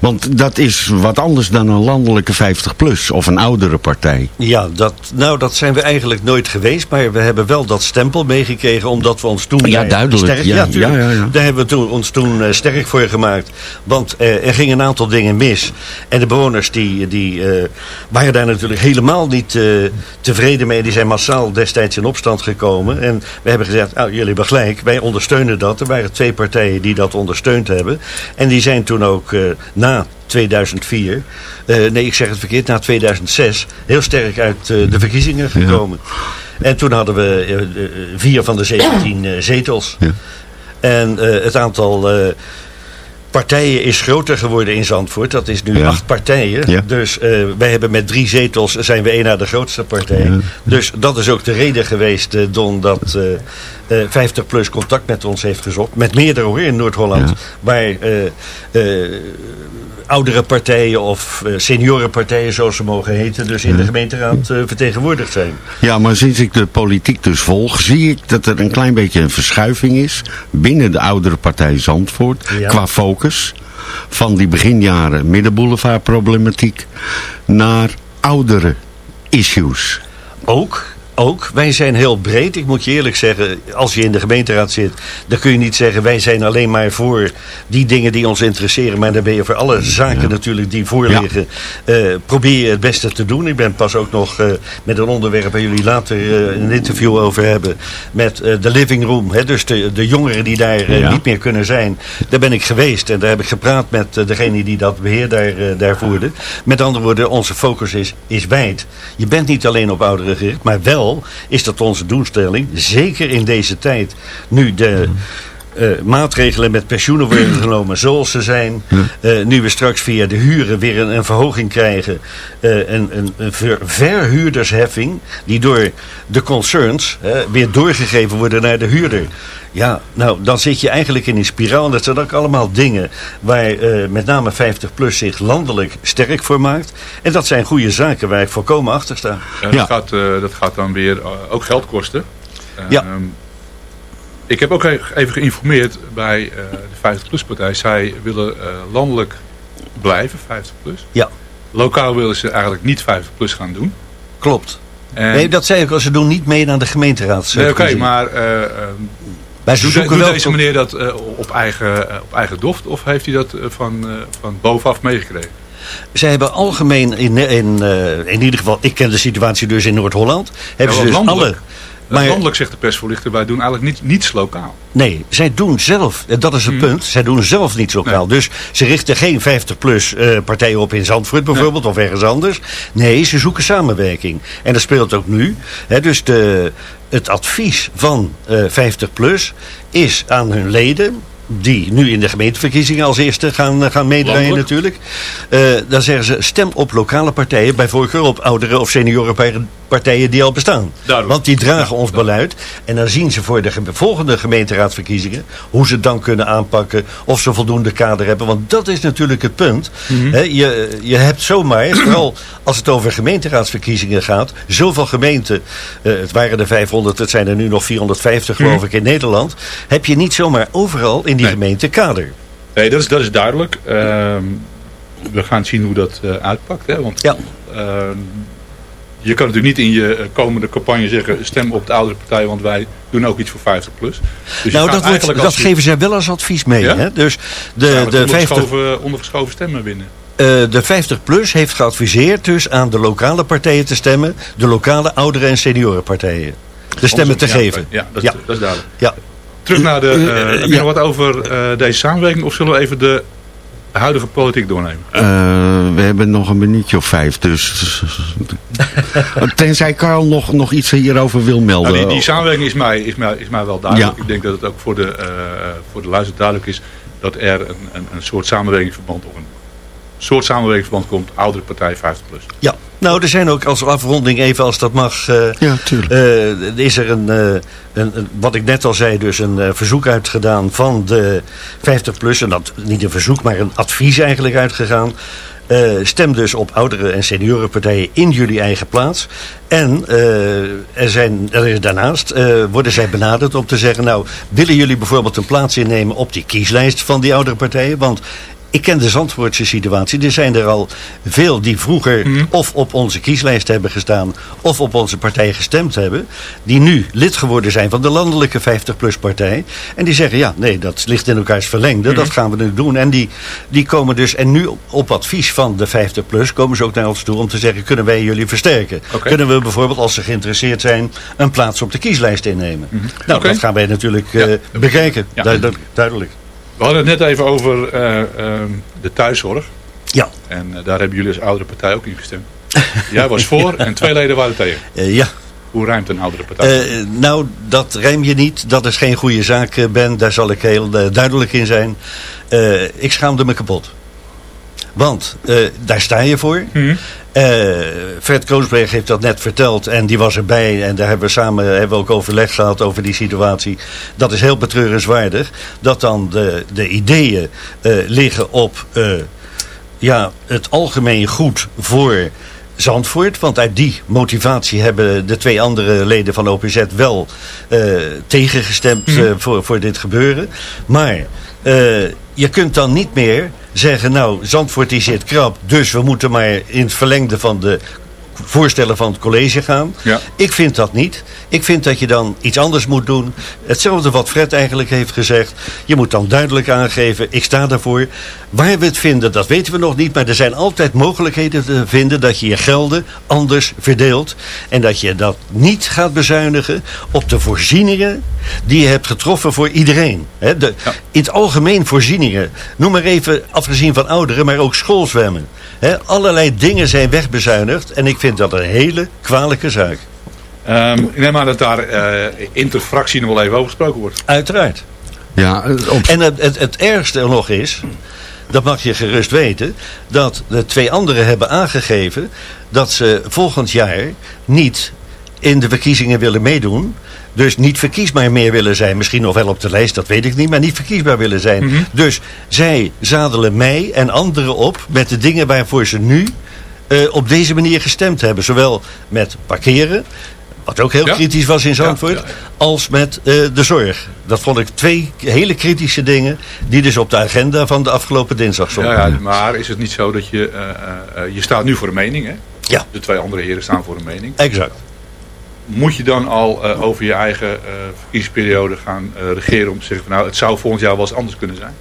Want dat is wat anders dan een landelijke 50-plus of een oudere partij. Ja, dat, nou dat zijn we eigenlijk nooit geweest. Maar we hebben wel dat stempel meegekregen omdat we ons toen... Ja, daar duidelijk. Sterk, Ja, ja, ja, ja. Daar hebben we toen, ons toen eh, sterk voor gemaakt. Want eh, er gingen een aantal dingen mis. En de bewoners die, die eh, waren daar natuurlijk helemaal niet eh, tevreden mee. Die zijn massaal destijds in opstand gekomen. En we hebben gezegd, nou, jullie hebben gelijk. Wij ondersteunen dat. Er waren twee partijen die dat ondersteund hebben. En die zijn toen ook eh, na 2004, eh, nee ik zeg het verkeerd, na 2006 heel sterk uit eh, de verkiezingen gekomen. En toen hadden we eh, vier van de 17 eh, zetels. En eh, het aantal partijen is groter geworden in Zandvoort. Dat is nu Ja. acht partijen. Ja. Dus eh, wij hebben met drie zetels zijn we een na de grootste partij. Dus dat is ook de reden geweest, eh, Don, dat eh, eh, 50 plus contact met ons heeft gezocht. Met meerdere hoor in Noord-Holland. Waar oudere partijen of seniorenpartijen, zoals ze mogen heten, dus in de gemeenteraad vertegenwoordigd zijn. Ja, maar sinds ik de politiek dus volg, zie ik dat er een klein beetje een verschuiving is binnen de oudere partij Zandvoort qua focus van die beginjaren middenboulevardproblematiek naar oudere issues. Ook, ook. Wij zijn heel breed. Ik moet je eerlijk zeggen, als je in de gemeenteraad zit, dan kun je niet zeggen wij zijn alleen maar voor die dingen die ons interesseren. Maar dan ben je voor alle zaken natuurlijk die voorliggen. eh, probeer je het beste te doen. Ik ben pas ook nog eh, met een onderwerp waar jullie later eh, een interview over hebben. Met de living room. Hè, dus de, de jongeren die daar Ja. niet meer kunnen zijn. Daar ben ik geweest en daar heb ik gepraat met degene die dat beheer daar, daar voerde. Met andere woorden, onze focus is, is wijd. Je bent niet alleen op ouderen gericht, maar wel is dat onze doelstelling. Zeker in deze tijd, nu de... eh, maatregelen met pensioenen worden [CLEARS THROAT] genomen zoals ze zijn. Eh, nu we straks via de huren weer een, een verhoging krijgen. eh, een, een, een ver- verhuurdersheffing die door de concerns weer doorgegeven worden naar de huurder. Ja, nou dan zit je eigenlijk in een spiraal. En dat zijn ook allemaal dingen waar eh, met name 50PLUS zich landelijk sterk voor maakt. En dat zijn goede zaken waar ik volkomen achter sta. Ja, dat, Gaat, eh, dat gaat dan weer ook geld kosten. Ja. Ehm, ik heb ook even geïnformeerd bij eh, de 50PLUS-partij. Zij willen eh, landelijk blijven, 50PLUS. Ja. Lokaal willen ze eigenlijk niet 50PLUS gaan doen. Klopt. En- Nee, dat zei ik al. Ze doen niet mee aan de gemeenteraads. Nee, oké, maar eh, ehm, Wij doet, deze meneer dat eh, op, eigen, op eigen doft of heeft hij dat van, van bovenaf meegekregen? Zij hebben algemeen, in, in, eh, in ieder geval, ik ken de situatie dus in Noord-Holland. Hebben Ja, ze dus alle, landelijk. Maar- landelijk zegt de persvoorlichter, wij doen eigenlijk niet, niets lokaal. Nee, zij doen zelf, en dat is het punt, zij doen zelf niets lokaal. Dus ze richten geen 50-plus partijen op in Zandvoort bijvoorbeeld, of ergens anders. Nee, ze zoeken samenwerking. En dat speelt ook nu. Hè, dus de, het advies van eh 50-plus is aan hun leden, die nu in de gemeenteverkiezingen als eerste gaan, eh, gaan meedraaien natuurlijk. Eh, dan zeggen ze, stem op lokale partijen, bij voorkeur op oudere of seniorenpartijen partijen die al bestaan. Want die dragen ons beleid. En dan zien ze voor de ge- volgende gemeenteraadsverkiezingen hoe ze het dan kunnen aanpakken. Of ze voldoende kader hebben. Want dat is natuurlijk het punt. Hè, je, je hebt zomaar, vooral als het over gemeenteraadsverkiezingen gaat, zoveel gemeenten. eh, het waren er 500, het zijn er nu nog 450 geloof Mhm. ik in Nederland. Heb je niet zomaar overal in die gemeente kader. Nee, dat is, dat is duidelijk. Ehm, we gaan zien hoe dat eh, uitpakt. Hè? Want ehm, je kan natuurlijk niet in je eh, komende campagne zeggen... stem op de oudere partij, want wij doen ook iets voor 50 plus. Dus nou, dat, wordt, dat je- geven zij wel als advies mee. Ja? Hè? Dus de, de, de 50 ondergeschoven, ondergeschoven stemmen winnen. Eh, de 50PLUS heeft geadviseerd dus aan de lokale partijen te stemmen. De lokale ouderen- en seniorenpartijen. De stemmen te Ja, geven. Ja, dat, is- dat is duidelijk. Ja. Terug naar de... Eh, heb je ja. nog wat over eh, deze samenwerking? Of zullen we even de huidige politiek doornemen? Eh, we hebben nog een minuutje of vijf, dus... [LAUGHS] Tenzij Karl nog, nog iets hierover wil melden. Nou, die, die samenwerking is mij, is, mij, is mij wel duidelijk. Ja. Ik denk dat het ook voor de, eh voor de luisteraar duidelijk is dat er een, een, een soort samenwerkingsverband of een soort samenwerkingsverband komt, oudere partij 50 plus. Ja, nou er zijn ook als afronding even als dat mag. eh, ja, tuurlijk. is er een, eh, een, een- wat ik net al zei, dus een eh, verzoek uitgedaan van de 50PLUS. En dat niet een verzoek, maar een advies eigenlijk uitgegaan. Eh, stem dus op oudere en seniorenpartijen in jullie eigen plaats. En eh, er zijn, er is daarnaast eh, worden zij benaderd om te zeggen... nou, willen jullie bijvoorbeeld een plaats innemen op die kieslijst van die oudere partijen? Want ik ken de Zandvoortse situatie. Er zijn er al veel die vroeger of op onze kieslijst hebben gestaan... of op onze partij gestemd hebben... die nu lid geworden zijn van de landelijke 50PLUS partij. En die zeggen, ja, nee, dat ligt in elkaars verlengde. Dat gaan we nu doen. En die, die komen dus... En nu op advies van de 50PLUS komen ze ook naar ons toe... om te zeggen, kunnen wij jullie versterken? Kunnen we bijvoorbeeld, als ze geïnteresseerd zijn... een plaats op de kieslijst innemen? Nou, Oké. dat gaan wij natuurlijk eh, bekijken. Duidelijk. We hadden het net even over eh, ehm, de thuiszorg. Ja. En eh, daar hebben jullie als oudere partij ook in gestemd. [LAUGHS] Jij was voor en twee leden waren tegen. Eh, ja. Hoe ruimt een oudere partij? Nou, dat rijm je niet. Dat is geen goede zaak, Ben. Daar zal ik heel duidelijk in zijn. Ik schaamde me kapot. Want daar sta je voor. Eh, Fred Koosberg heeft dat net verteld en die was erbij. En daar hebben we samen hebben we ook overleg gehad over die situatie. Dat is heel betreurenswaardig. Dat dan de, de ideeën eh, liggen op eh, ja, het algemeen goed voor Zandvoort. Want uit die motivatie hebben de twee andere leden van OPZ wel tegengestemd eh, voor, voor dit gebeuren. Maar je kunt dan niet meer zeggen, nou, Zandvoort die zit krap, dus we moeten maar in het verlengde van de voorstellen van het college gaan. Ja. Ik vind dat niet. Ik vind dat je dan iets anders moet doen. Hetzelfde wat Fred eigenlijk heeft gezegd. Je moet dan duidelijk aangeven, ik sta daarvoor. Waar we het vinden, dat weten we nog niet. Maar er zijn altijd mogelijkheden te vinden dat je je gelden anders verdeelt. En dat je dat niet gaat bezuinigen op de voorzieningen die je hebt getroffen voor iedereen. De, In het algemeen voorzieningen. Noem maar even, afgezien van ouderen, maar ook schoolzwemmen. Hè, allerlei dingen zijn wegbezuinigd. En ik vind dat een hele kwalijke zaak. Ehm, ik neem aan dat daar eh interfractie nog wel even over gesproken wordt. Uiteraard. Ja, En het, het, het ergste er nog is, dat mag je gerust weten, dat de twee anderen hebben aangegeven dat ze volgend jaar niet in de verkiezingen willen meedoen. Dus niet verkiesbaar meer willen zijn. Misschien nog wel op de lijst, dat weet ik niet. Maar niet verkiesbaar willen zijn. Dus zij zadelen mij en anderen op met de dingen waarvoor ze nu eh, op deze manier gestemd hebben. Zowel met parkeren, wat ook heel Ja. kritisch was in Zandvoort, als met eh, de zorg. Dat vond ik twee hele kritische dingen die dus op de agenda van de afgelopen dinsdag stonden. ja, maar is het niet zo dat je... eh, je staat nu voor een mening, hè? Ja. De twee andere heren staan voor een mening. Exact. Moet je dan al eh, over je eigen eh verkiezingsperiode gaan eh, regeren om te zeggen... Van, nou, het zou volgend jaar wel eens anders kunnen zijn?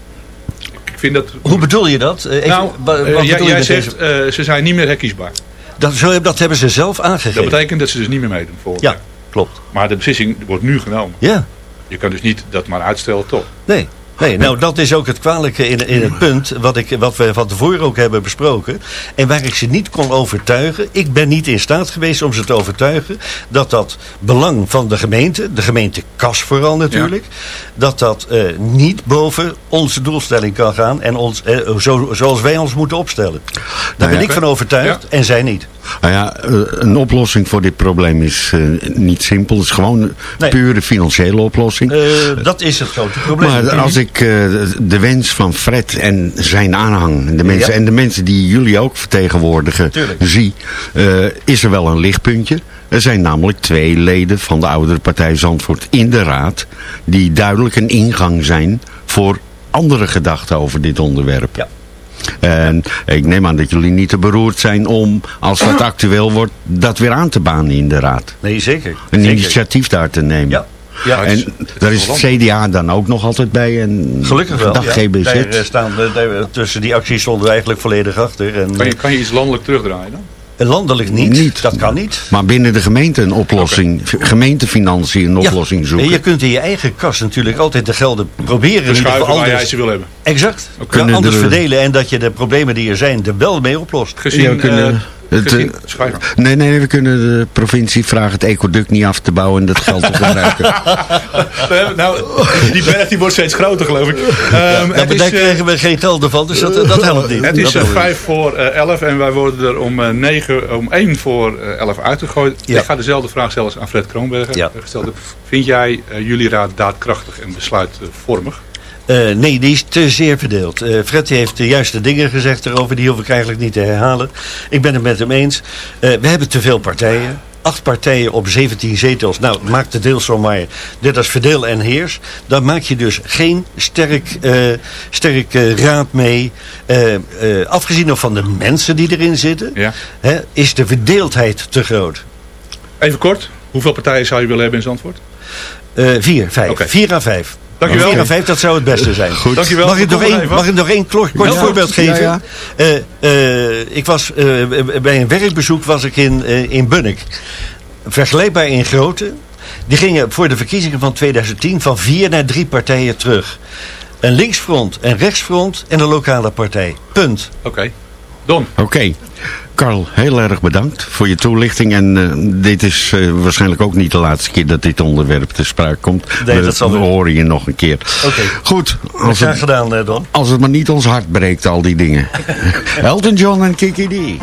Ik vind dat... Hoe bedoel je dat? Even- nou, wa- wat jij, je jij zegt, deze- ze zijn niet meer herkiesbaar. Dat, zo, dat hebben ze zelf aangegeven. Dat betekent dat ze dus niet meer meedoen volgend Ja. jaar. klopt. Maar de beslissing wordt nu genomen. Ja. Je kan dus niet dat maar uitstellen, toch? Nee. Nee, nou dat is ook het kwalijke in, in het punt wat, ik, wat we van tevoren ook hebben besproken. En waar ik ze niet kon overtuigen. Ik ben niet in staat geweest om ze te overtuigen dat dat belang van de gemeente, de gemeentekas vooral natuurlijk, dat dat eh, niet boven onze doelstelling kan gaan en ons, eh, zo, zoals wij ons moeten opstellen. Daar Nou ben ja. ik van overtuigd en zij niet. Nou ja, eh, een oplossing voor dit probleem is niet simpel. Het is gewoon een Nee. pure financiële oplossing. Dat is het grote probleem. Maar als ik eh, de wens van Fred en zijn aanhang, de mensen, Ja. en de mensen die jullie ook vertegenwoordigen, Tuurlijk. zie, eh, is er wel een lichtpuntje. Er zijn namelijk twee leden van de oudere partij Zandvoort in de raad, die duidelijk een ingang zijn voor andere gedachten over dit onderwerp. Ja. En ik neem aan dat jullie niet te beroerd zijn om, als dat [CLEARS THROAT] actueel wordt, dat weer aan te banen in de raad. Nee, zeker. Een Zeker. initiatief daar te nemen. Ja. Ja, en daar is het CDA dan ook nog altijd bij. En Gelukkig wel. Dag ja. GBZ. Daar, eh, staan, eh, daar, tussen die acties stonden we eigenlijk volledig achter. En, Kan je, kan je iets landelijk terugdraaien dan? eh, landelijk niet, dat kan niet. Maar binnen de gemeente een oplossing, gemeentefinanciën een Ja. oplossing zoeken. En je kunt in je eigen kas natuurlijk altijd de gelden proberen. Verschuiven geval waar jij anders- ze wil hebben. Exact. Ja, Kunnen anders er- verdelen en dat je de problemen die er zijn er wel mee oplost. Gezien, Ja, we kunnen eh, het, eh, nee, nee, we kunnen de provincie vragen het ecoduct niet af te bouwen en dat geld te [LAUGHS] gebruiken. Nou, die berg die wordt steeds groter, geloof ik. Ehm, Ja, maar is, daar eh, krijgen we geen gelden van, dus dat, dat helpt niet. Het is Dat eh, voor eh, elf en wij worden er om, eh, negen, om één voor eh, elf uitgegooid. Ja. Ik ga dezelfde vraag zelfs aan Fred Kroonberger Ja. gesteld. Vind jij jullie raad daadkrachtig en besluitvormig? Eh, nee, die is te zeer verdeeld. Eh, Fred heeft de juiste dingen gezegd erover, die hoef ik eigenlijk niet te herhalen. Ik ben het met hem eens. Eh, we hebben te veel partijen. Acht partijen op 17 zetels. Nou, maak de deelsom maar. Dit is verdeel en heers. Dan maak je dus geen sterk, sterk raad mee. Afgezien nog van de mensen die erin zitten, Ja. hè, is de verdeeldheid te groot. Even kort, hoeveel partijen zou je willen hebben in Zandvoort? Eh, vier, vijf. Vier à vijf. Dankjewel. Vier à vijf, dat zou het beste zijn. Goed. Dankjewel. Mag ik, nog één, mag ik nog één kort, kort Ja, voorbeeld ja, geven? ja. Eh, eh, ik was eh, bij een werkbezoek was ik in, eh, in Bunnik. Vergelijkbaar in grootte. Die gingen voor de verkiezingen van 2010 van vier naar drie partijen terug. Een linksfront, een rechtsfront en een lokale partij. Punt. Oké. Don. Oké. Carl, heel erg bedankt voor je toelichting. En eh, dit is eh, waarschijnlijk ook niet de laatste keer dat dit onderwerp te sprake komt. Nee, we, dat zal we wel. horen je nog een keer. Oké. Goed, als het, gedaan, eh, Don. als het maar niet ons hart breekt, al die dingen. [LAUGHS] Elton John en Kiki D.